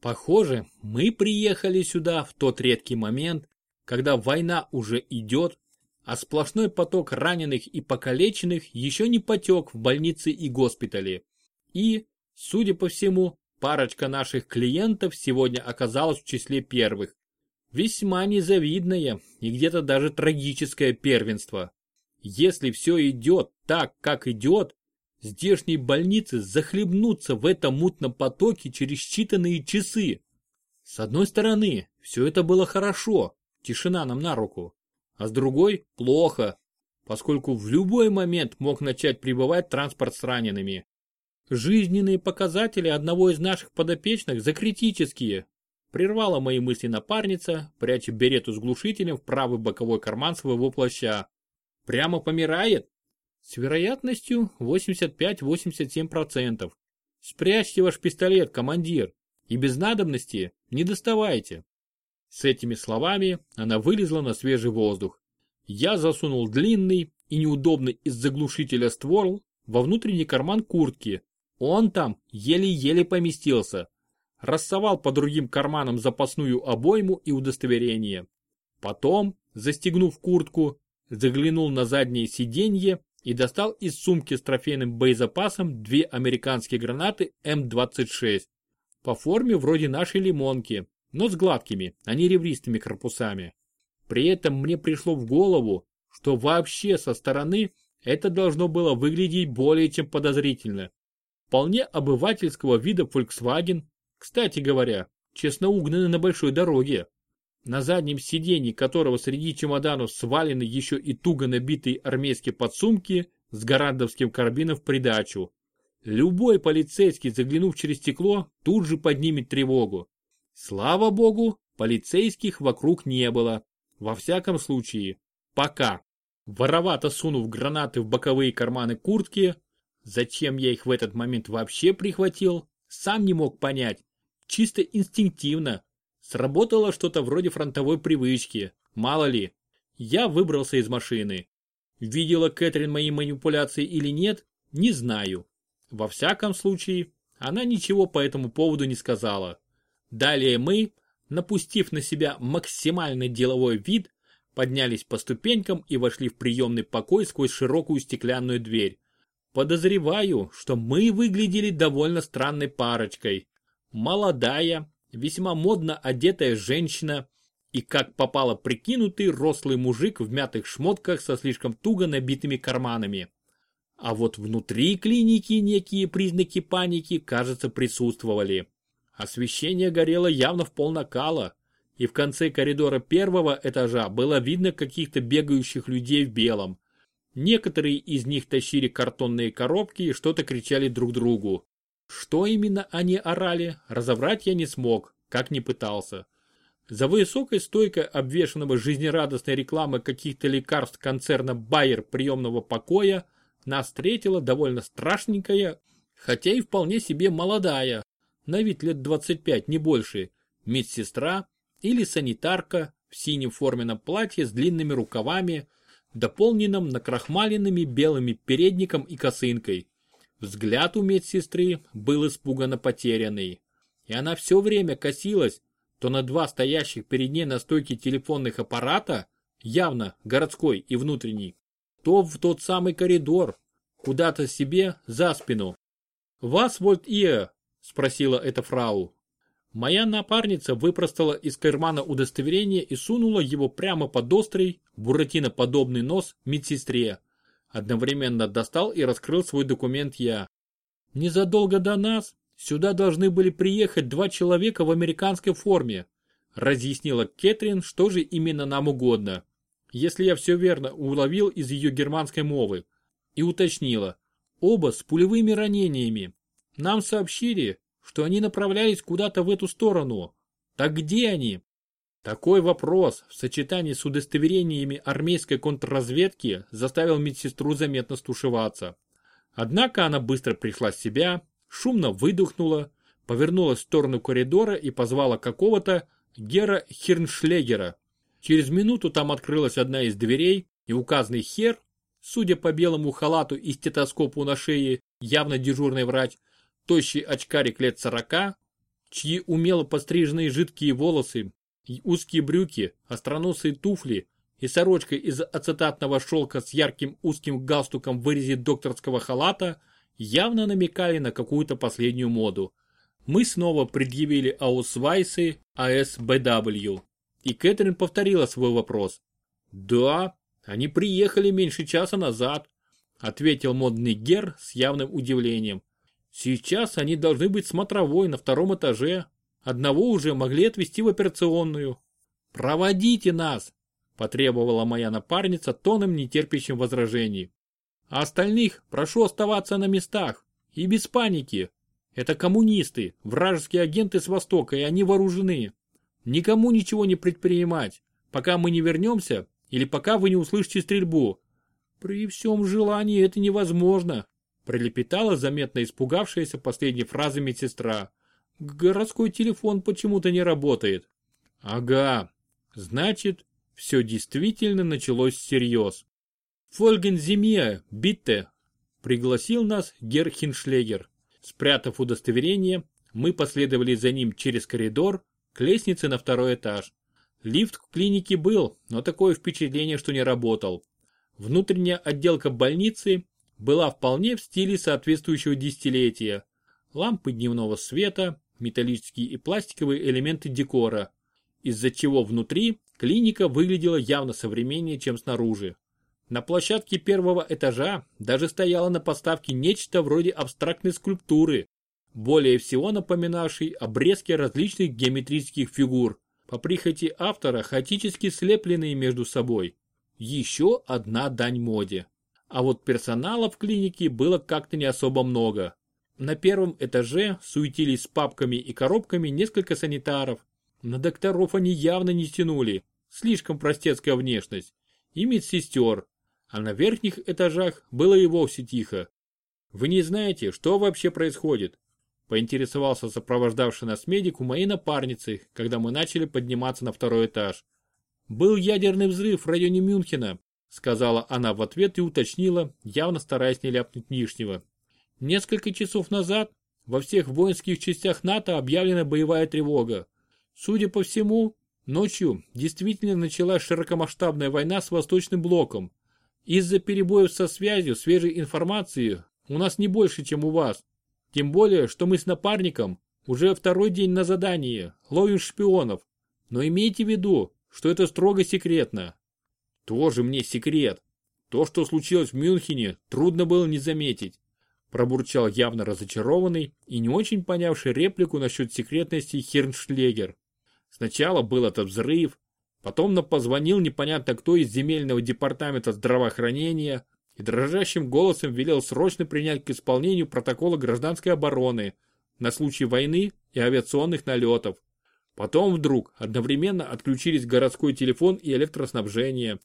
Speaker 1: Похоже, мы приехали сюда в тот редкий момент, когда война уже идет, а сплошной поток раненых и покалеченных еще не потек в больницы и госпитали. И, судя по всему, парочка наших клиентов сегодня оказалась в числе первых. Весьма незавидное и где-то даже трагическое первенство. Если все идет так, как идет, здешние больницы захлебнутся в этом мутном потоке через считанные часы. С одной стороны, все это было хорошо, тишина нам на руку а с другой – плохо, поскольку в любой момент мог начать прибывать транспорт с ранеными. Жизненные показатели одного из наших подопечных закритические. Прервала мои мысли напарница, пряча берету с глушителем в правый боковой карман своего плаща. Прямо помирает? С вероятностью 85-87%. Спрячьте ваш пистолет, командир, и без надобности не доставайте. С этими словами она вылезла на свежий воздух. Я засунул длинный и неудобный из заглушителя ствол во внутренний карман куртки. Он там еле-еле поместился. Рассовал по другим карманам запасную обойму и удостоверение. Потом, застегнув куртку, заглянул на заднее сиденье и достал из сумки с трофейным боезапасом две американские гранаты М-26. По форме вроде нашей лимонки, но с гладкими, а не ребристыми корпусами. При этом мне пришло в голову, что вообще со стороны это должно было выглядеть более чем подозрительно. Вполне обывательского вида Volkswagen, кстати говоря, честно угнанный на большой дороге, на заднем сиденье которого среди чемоданов свалены еще и туго набитые армейские подсумки с гарандовским карабином в придачу. Любой полицейский, заглянув через стекло, тут же поднимет тревогу. Слава богу, полицейских вокруг не было. Во всяком случае, пока. Воровато сунув гранаты в боковые карманы куртки, зачем я их в этот момент вообще прихватил, Сам не мог понять. Чисто инстинктивно. Сработало что-то вроде фронтовой привычки. Мало ли. Я выбрался из машины. Видела Кэтрин мои манипуляции или нет, не знаю. Во всяком случае, она ничего по этому поводу не сказала. Далее мы, напустив на себя максимально деловой вид, поднялись по ступенькам и вошли в приемный покой сквозь широкую стеклянную дверь. Подозреваю, что мы выглядели довольно странной парочкой. Молодая, весьма модно одетая женщина и как попало прикинутый рослый мужик в мятых шмотках со слишком туго набитыми карманами. А вот внутри клиники некие признаки паники, кажется, присутствовали. Освещение горело явно в полнакала, и в конце коридора первого этажа было видно каких-то бегающих людей в белом. Некоторые из них тащили картонные коробки и что-то кричали друг другу. Что именно они орали, разобрать я не смог, как ни пытался. За высокой стойкой обвешанного жизнерадостной рекламы каких-то лекарств концерна Байер приемного покоя нас встретила довольно страшненькая, хотя и вполне себе молодая, на вид лет 25, не больше, медсестра или санитарка в синем форменном платье с длинными рукавами, дополненном накрахмаленными белыми передником и косынкой. Взгляд у медсестры был испуганно потерянный. И она все время косилась то на два стоящих перед ней на стойке телефонных аппарата, явно городской и внутренний, то в тот самый коридор, куда-то себе за спину. «Вас вольт ihr?» – спросила эта фрау. Моя напарница выпростала из кармана удостоверение и сунула его прямо под острый, буратиноподобный нос медсестре. Одновременно достал и раскрыл свой документ я. Незадолго до нас сюда должны были приехать два человека в американской форме. Разъяснила Кэтрин, что же именно нам угодно. Если я все верно уловил из ее германской мовы. И уточнила. Оба с пулевыми ранениями. Нам сообщили, что они направлялись куда-то в эту сторону. Так где они? Такой вопрос в сочетании с удостоверениями армейской контрразведки заставил медсестру заметно стушеваться. Однако она быстро пришла в себя, шумно выдохнула, повернулась в сторону коридора и позвала какого-то Гера Хирншлегера. Через минуту там открылась одна из дверей, и указанный Хер, судя по белому халату и стетоскопу на шее, явно дежурный врач, тощий очкарик лет сорока, чьи умело постриженные жидкие волосы, узкие брюки, остроносые туфли и сорочка из ацетатного шелка с ярким узким галстуком в вырезе докторского халата явно намекали на какую-то последнюю моду. Мы снова предъявили аусвайсы АСБW, и Кэтрин повторила свой вопрос. «Да, они приехали меньше часа назад», ответил модный Гер с явным удивлением. Сейчас они должны быть смотровой на втором этаже. Одного уже могли отвезти в операционную. «Проводите нас!» – потребовала моя напарница тоном нетерпящим возражений. А остальных прошу оставаться на местах. И без паники. Это коммунисты, вражеские агенты с Востока, и они вооружены. Никому ничего не предпринимать, пока мы не вернемся или пока вы не услышите стрельбу. При всем желании это невозможно, Пролепетала заметно испугавшаяся последней фразы медсестра. Городской телефон почему-то не работает. Ага, значит, все действительно началось всерьез. Фольген Зимия, битте, пригласил нас Герхеншлегер. Спрятав удостоверение, мы последовали за ним через коридор к лестнице на второй этаж. Лифт в клинике был, но такое впечатление, что не работал. Внутренняя отделка больницы была вполне в стиле соответствующего десятилетия. Лампы дневного света, металлические и пластиковые элементы декора, из-за чего внутри клиника выглядела явно современнее, чем снаружи. На площадке первого этажа даже стояло на поставке нечто вроде абстрактной скульптуры, более всего напоминавшей обрезки различных геометрических фигур, по прихоти автора хаотически слепленные между собой. Еще одна дань моде. А вот персонала в клинике было как-то не особо много. На первом этаже суетились с папками и коробками несколько санитаров. На докторов они явно не тянули, слишком простецкая внешность. И медсестер. А на верхних этажах было и вовсе тихо. Вы не знаете, что вообще происходит? Поинтересовался сопровождавший нас медик у моей напарницы, когда мы начали подниматься на второй этаж. Был ядерный взрыв в районе Мюнхена, сказала она в ответ и уточнила, явно стараясь не ляпнуть лишнего. Несколько часов назад во всех воинских частях НАТО объявлена боевая тревога. Судя по всему, ночью действительно началась широкомасштабная война с Восточным блоком. Из-за перебоев со связью свежей информации у нас не больше, чем у вас. Тем более, что мы с напарником уже второй день на задании, ловим шпионов. Но имейте в виду, что это строго секретно. Тоже мне секрет. То, что случилось в Мюнхене, трудно было не заметить. Пробурчал явно разочарованный и не очень понявший реплику насчет секретности Херншлегер. Сначала был этот взрыв, потом нам позвонил непонятно кто из земельного департамента здравоохранения и дрожащим голосом велел срочно принять к исполнению протокола гражданской обороны на случай войны и авиационных налетов. Потом вдруг одновременно отключились городской телефон и электроснабжение.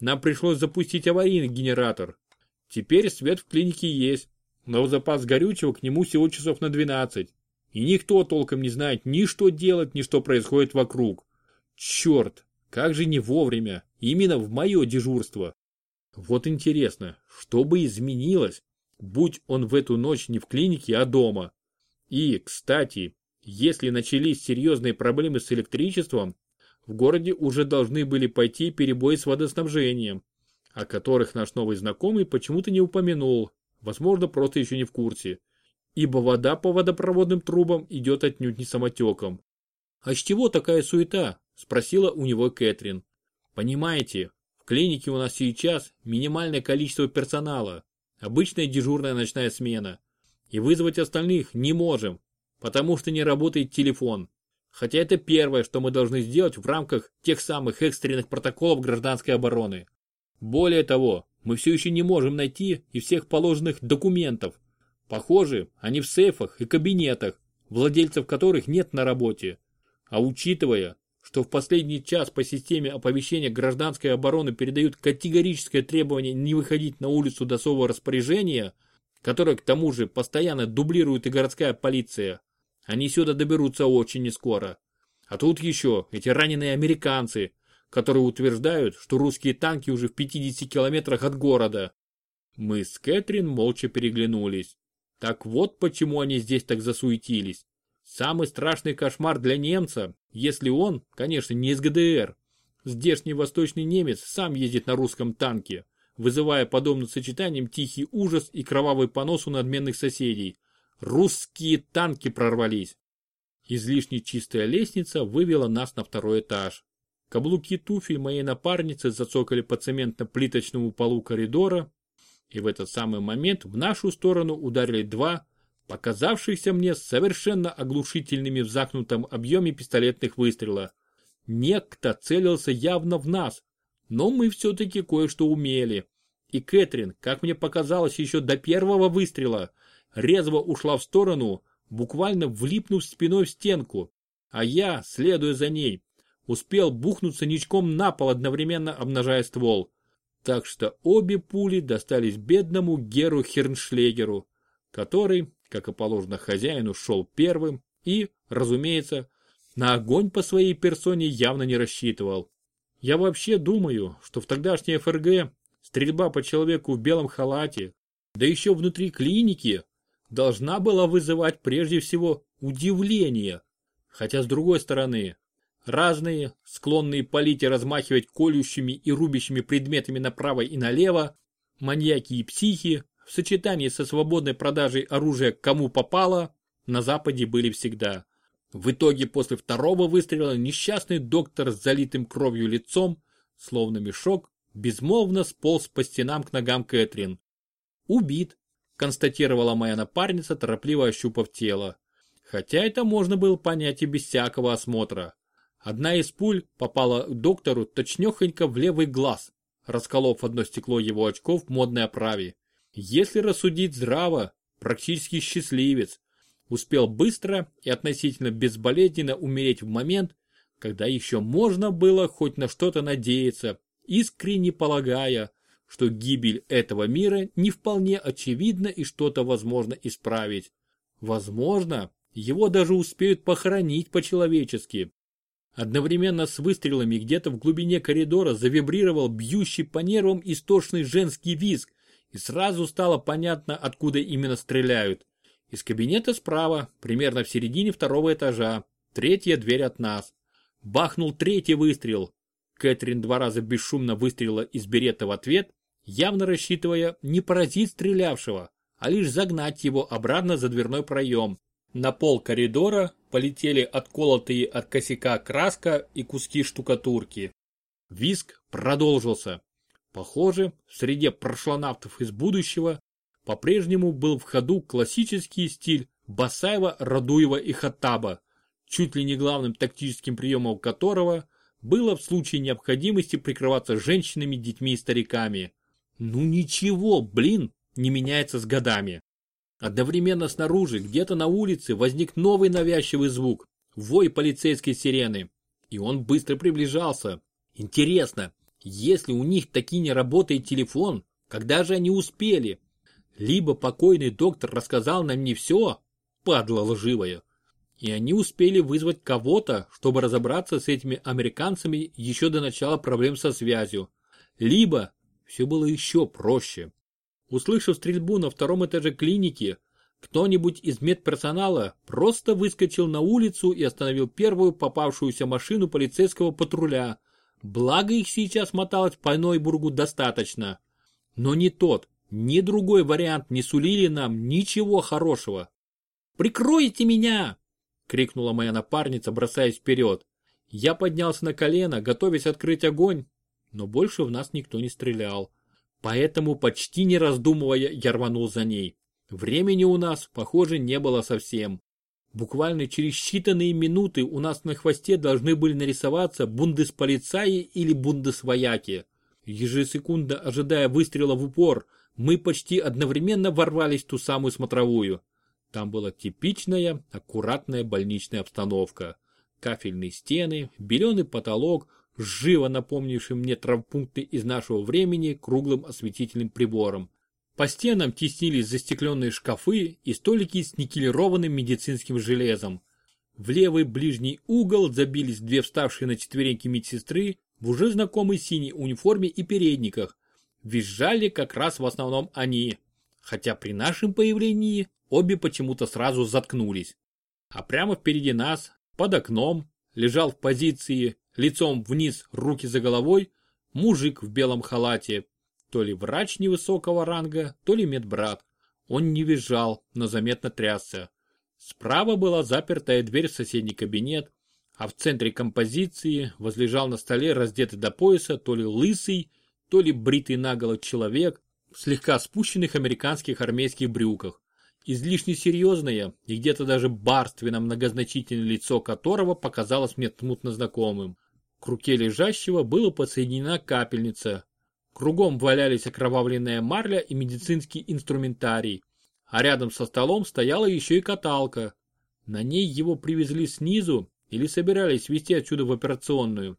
Speaker 1: Нам пришлось запустить аварийный генератор. Теперь свет в клинике есть, но запас горючего к нему всего часов на 12. И никто толком не знает ни что делать, ни что происходит вокруг. Черт, как же не вовремя, именно в мое дежурство. Вот интересно, что бы изменилось, будь он в эту ночь не в клинике, а дома. И, кстати, если начались серьезные проблемы с электричеством, в городе уже должны были пойти перебои с водоснабжением, о которых наш новый знакомый почему-то не упомянул, возможно, просто еще не в курсе, ибо вода по водопроводным трубам идет отнюдь не самотеком. «А с чего такая суета?» – спросила у него Кэтрин. «Понимаете, в клинике у нас сейчас минимальное количество персонала, обычная дежурная ночная смена, и вызвать остальных не можем, потому что не работает телефон. Хотя это первое, что мы должны сделать в рамках тех самых экстренных протоколов гражданской обороны. Более того, мы все еще не можем найти и всех положенных документов. Похоже, они в сейфах и кабинетах, владельцев которых нет на работе. А учитывая, что в последний час по системе оповещения гражданской обороны передают категорическое требование не выходить на улицу до особого распоряжения, которое к тому же постоянно дублирует и городская полиция, они сюда доберутся очень нескоро. А тут еще эти раненые американцы, которые утверждают, что русские танки уже в 50 километрах от города. Мы с Кэтрин молча переглянулись. Так вот почему они здесь так засуетились. Самый страшный кошмар для немца, если он, конечно, не из ГДР. Здешний восточный немец сам ездит на русском танке, вызывая подобным сочетанием тихий ужас и кровавый понос у надменных соседей. Русские танки прорвались. Излишне чистая лестница вывела нас на второй этаж. Каблуки туфель моей напарницы зацокали по цементно-плиточному полу коридора, и в этот самый момент в нашу сторону ударили два, показавшихся мне совершенно оглушительными в загнутом объеме пистолетных выстрела. Некто целился явно в нас, но мы все-таки кое-что умели. И Кэтрин, как мне показалось еще до первого выстрела, резво ушла в сторону, буквально влипнув спиной в стенку, а я, следуя за ней, успел бухнуться ничком на пол, одновременно обнажая ствол. Так что обе пули достались бедному Геру Херншлегеру, который, как и положено хозяину, шел первым и, разумеется, на огонь по своей персоне явно не рассчитывал. Я вообще думаю, что в тогдашней ФРГ стрельба по человеку в белом халате, да еще внутри клиники, должна была вызывать прежде всего удивление. Хотя с другой стороны, Разные, склонные палить и размахивать колющими и рубящими предметами направо и налево, маньяки и психи, в сочетании со свободной продажей оружия кому попало, на Западе были всегда. В итоге после второго выстрела несчастный доктор с залитым кровью лицом, словно мешок, безмолвно сполз по стенам к ногам Кэтрин. «Убит», констатировала моя напарница, торопливо ощупав тело. Хотя это можно было понять и без всякого осмотра. Одна из пуль попала доктору точнёхонько в левый глаз, расколов одно стекло его очков в модной оправе. Если рассудить здраво, практически счастливец, успел быстро и относительно безболезненно умереть в момент, когда еще можно было хоть на что-то надеяться, искренне полагая, что гибель этого мира не вполне очевидна и что-то возможно исправить. Возможно, его даже успеют похоронить по-человечески. Одновременно с выстрелами где-то в глубине коридора завибрировал бьющий по нервам истошный женский визг, и сразу стало понятно, откуда именно стреляют. Из кабинета справа, примерно в середине второго этажа, третья дверь от нас. Бахнул третий выстрел. Кэтрин два раза бесшумно выстрелила из берета в ответ, явно рассчитывая не поразить стрелявшего, а лишь загнать его обратно за дверной проем. На пол коридора полетели отколотые от косяка краска и куски штукатурки. Виск продолжился. Похоже, в среде прошлонавтов из будущего по-прежнему был в ходу классический стиль Басаева, Радуева и Хаттаба, чуть ли не главным тактическим приемом которого было в случае необходимости прикрываться женщинами, детьми и стариками. Ну ничего, блин, не меняется с годами. Одновременно снаружи, где-то на улице, возник новый навязчивый звук – вой полицейской сирены. И он быстро приближался. Интересно, если у них таки не работает телефон, когда же они успели? Либо покойный доктор рассказал нам не все, падла лживая, и они успели вызвать кого-то, чтобы разобраться с этими американцами еще до начала проблем со связью. Либо все было еще проще. Услышав стрельбу на втором этаже клиники, кто-нибудь из медперсонала просто выскочил на улицу и остановил первую попавшуюся машину полицейского патруля. Благо их сейчас моталось по Нойбургу достаточно. Но ни тот, ни другой вариант не сулили нам ничего хорошего. «Прикройте меня!» — крикнула моя напарница, бросаясь вперед. Я поднялся на колено, готовясь открыть огонь, но больше в нас никто не стрелял. Поэтому, почти не раздумывая, я рванул за ней. Времени у нас, похоже, не было совсем. Буквально через считанные минуты у нас на хвосте должны были нарисоваться бундесполицаи или бундесвояки. Ежесекундно ожидая выстрела в упор, мы почти одновременно ворвались в ту самую смотровую. Там была типичная, аккуратная больничная обстановка. Кафельные стены, беленый потолок, живо напомнивший мне травмпункты из нашего времени круглым осветительным прибором. По стенам теснились застекленные шкафы и столики с никелированным медицинским железом. В левый ближний угол забились две вставшие на четвереньки медсестры в уже знакомой синей униформе и передниках. Визжали как раз в основном они, хотя при нашем появлении обе почему-то сразу заткнулись. А прямо впереди нас, под окном, лежал в позиции лицом вниз, руки за головой, мужик в белом халате, то ли врач невысокого ранга, то ли медбрат. Он не визжал, но заметно трясся. Справа была запертая дверь в соседний кабинет, а в центре композиции возлежал на столе раздетый до пояса то ли лысый, то ли бритый наголо человек в слегка спущенных американских армейских брюках. Излишне серьезное и где-то даже барственно многозначительное лицо которого показалось мне смутно знакомым. К руке лежащего была подсоединена капельница, Кругом валялись окровавленная марля и медицинский инструментарий. А рядом со столом стояла еще и каталка. На ней его привезли снизу или собирались везти отсюда в операционную.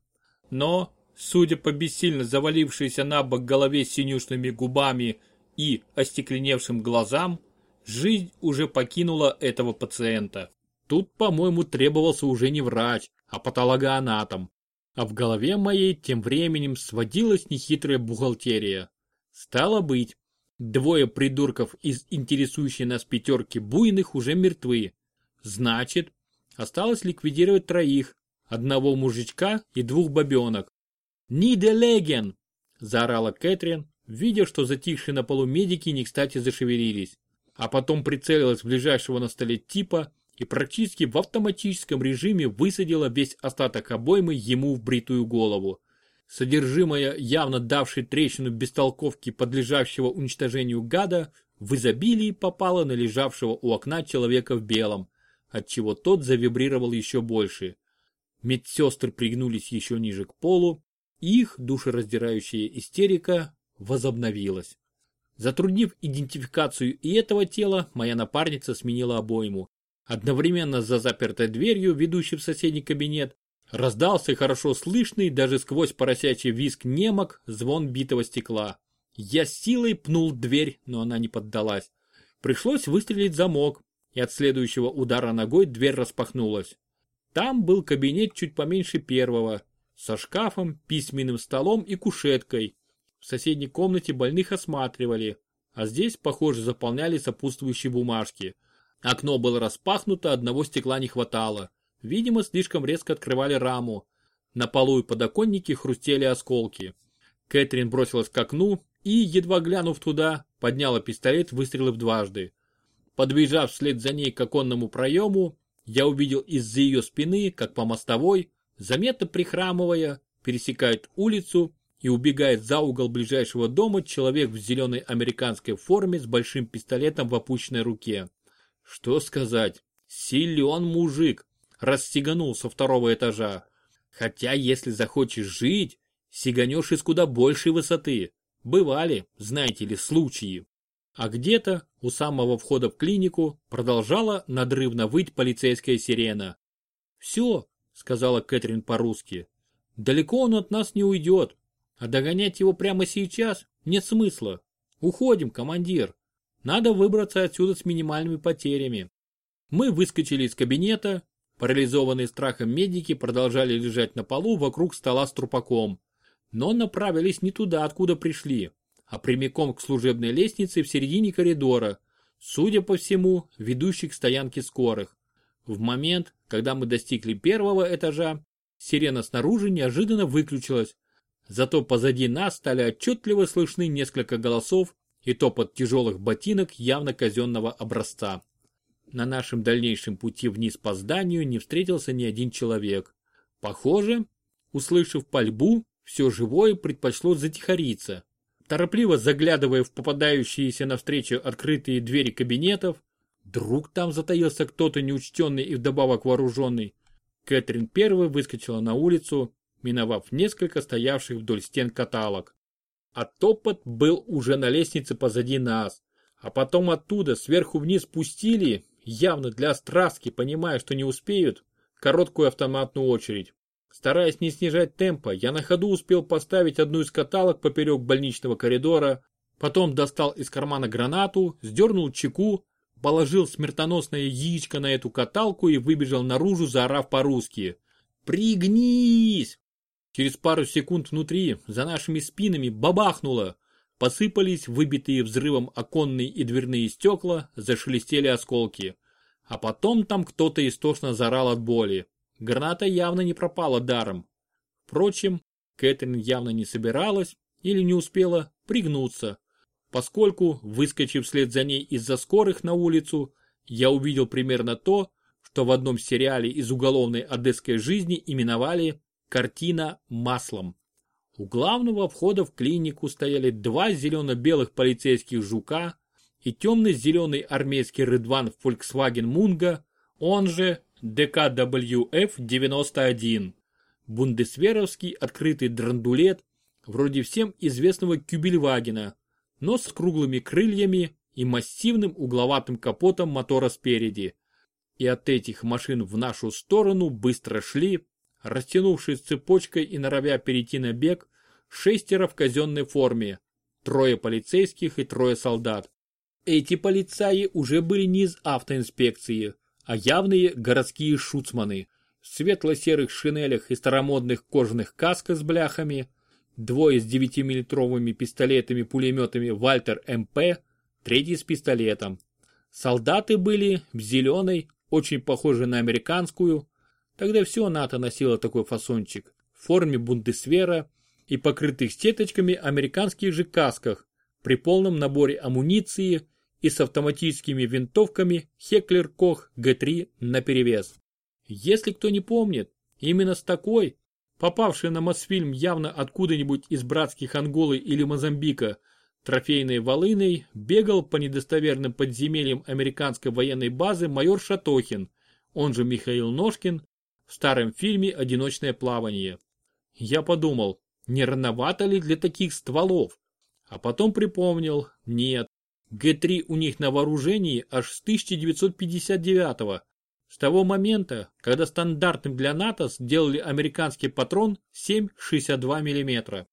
Speaker 1: Но, судя по бессильно завалившейся на бок голове синюшными губами и остекленевшим глазам, жизнь уже покинула этого пациента. Тут, по-моему, требовался уже не врач, а патологоанатом а в голове моей тем временем сводилась нехитрая бухгалтерия. Стало быть, двое придурков из интересующей нас пятерки буйных уже мертвы. Значит, осталось ликвидировать троих, одного мужичка и двух бабенок. «Ниделеген!» – заорала Кэтрин, видя, что затихшие на полу медики не кстати зашевелились. А потом прицелилась в ближайшего на столе типа и практически в автоматическом режиме высадила весь остаток обоймы ему в бритую голову. Содержимое, явно давшей трещину бестолковки подлежащего уничтожению гада, в изобилии попало на лежавшего у окна человека в белом, отчего тот завибрировал еще больше. Медсестры пригнулись еще ниже к полу, и их душераздирающая истерика возобновилась. Затруднив идентификацию и этого тела, моя напарница сменила обойму. Одновременно за запертой дверью, ведущей в соседний кабинет, раздался хорошо слышный даже сквозь поросячий визг немок звон битого стекла. Я силой пнул дверь, но она не поддалась. Пришлось выстрелить замок, и от следующего удара ногой дверь распахнулась. Там был кабинет чуть поменьше первого, со шкафом, письменным столом и кушеткой. В соседней комнате больных осматривали, а здесь, похоже, заполняли сопутствующие бумажки. Окно было распахнуто, одного стекла не хватало. Видимо, слишком резко открывали раму. На полу и подоконнике хрустели осколки. Кэтрин бросилась к окну и, едва глянув туда, подняла пистолет, выстрелив дважды. Подбежав вслед за ней к оконному проему, я увидел из-за ее спины, как по мостовой, заметно прихрамывая, пересекает улицу и убегает за угол ближайшего дома человек в зеленой американской форме с большим пистолетом в опущенной руке. Что сказать, силен мужик, расстеганул со второго этажа. Хотя если захочешь жить, сиганешь из куда большей высоты. Бывали, знаете ли, случаи. А где-то, у самого входа в клинику, продолжала надрывно выть полицейская сирена. «Все», — сказала Кэтрин по-русски, — «далеко он от нас не уйдет, а догонять его прямо сейчас нет смысла. Уходим, командир. Надо выбраться отсюда с минимальными потерями». Мы выскочили из кабинета, парализованные страхом медики продолжали лежать на полу вокруг стола с трупаком но направились не туда, откуда пришли, а прямиком к служебной лестнице в середине коридора, судя по всему, ведущей к стоянке скорых. В момент, когда мы достигли первого этажа, сирена снаружи неожиданно выключилась, зато позади нас стали отчетливо слышны несколько голосов и топот тяжелых ботинок явно казенного образца. На нашем дальнейшем пути вниз по зданию не встретился ни один человек. Похоже, услышав пальбу, все живое предпочло затихариться. Торопливо заглядывая в попадающиеся навстречу открытые двери кабинетов, вдруг там затаился кто-то неучтенный и вдобавок вооруженный. Кэтрин первой выскочила на улицу, миновав несколько стоявших вдоль стен каталог. А топот был уже на лестнице позади нас, а потом оттуда сверху вниз пустили, явно для страстки, понимая, что не успеют, короткую автоматную очередь. Стараясь не снижать темпа, я на ходу успел поставить одну из каталог поперек больничного коридора, потом достал из кармана гранату, сдернул чеку, положил смертоносное яичко на эту каталку и выбежал наружу, заорав по-русски. «Пригнись!» Через пару секунд внутри, за нашими спинами, бабахнуло. Посыпались выбитые взрывом оконные и дверные стекла, зашелестели осколки. А потом там кто-то истошно заорал от боли. Граната явно не пропала даром. Впрочем, Кэтрин явно не собиралась или не успела пригнуться, поскольку, выскочив вслед за ней из-за скорых на улицу, я увидел примерно то, что в одном сериале из уголовной одесской жизни именовали «картина маслом». У главного входа в клинику стояли два зелено-белых полицейских жука и темно-зеленый армейский Рыдван Volkswagen Mungo, он же ДКWФ-91. Бундесверовский открытый драндулет, вроде всем известного Кюбельвагена, но с круглыми крыльями и массивным угловатым капотом мотора спереди. И от этих машин в нашу сторону быстро шли, растянувшись цепочкой и норовя перейти на бег, шестеро в казенной форме, трое полицейских и трое солдат. Эти полицаи уже были не из автоинспекции, а явные городские шуцманы в светло-серых шинелях и старомодных кожаных касках с бляхами, двое с 9-миллитровыми пистолетами-пулеметами Вальтер МП, третий с пистолетом. Солдаты были в зеленой, очень похожей на американскую, тогда все НАТО носило такой фасончик, в форме бундесвера и покрытых сеточками американских же касках, при полном наборе амуниции и с автоматическими винтовками Хеклер Кох Г-3 наперевес. Если кто не помнит, именно с такой, попавшей на Мосфильм явно откуда-нибудь из братских Анголы или Мозамбика, трофейной волыной бегал по недостоверным подземельям американской военной базы майор Шатохин, он же Михаил Ножкин, в старом фильме «Одиночное плавание». Я подумал, не рановато ли для таких стволов? А потом припомнил, нет, Г-3 у них на вооружении аж с 1959 -го, с того момента, когда стандартным для НАТО сделали американский патрон 7,62 мм.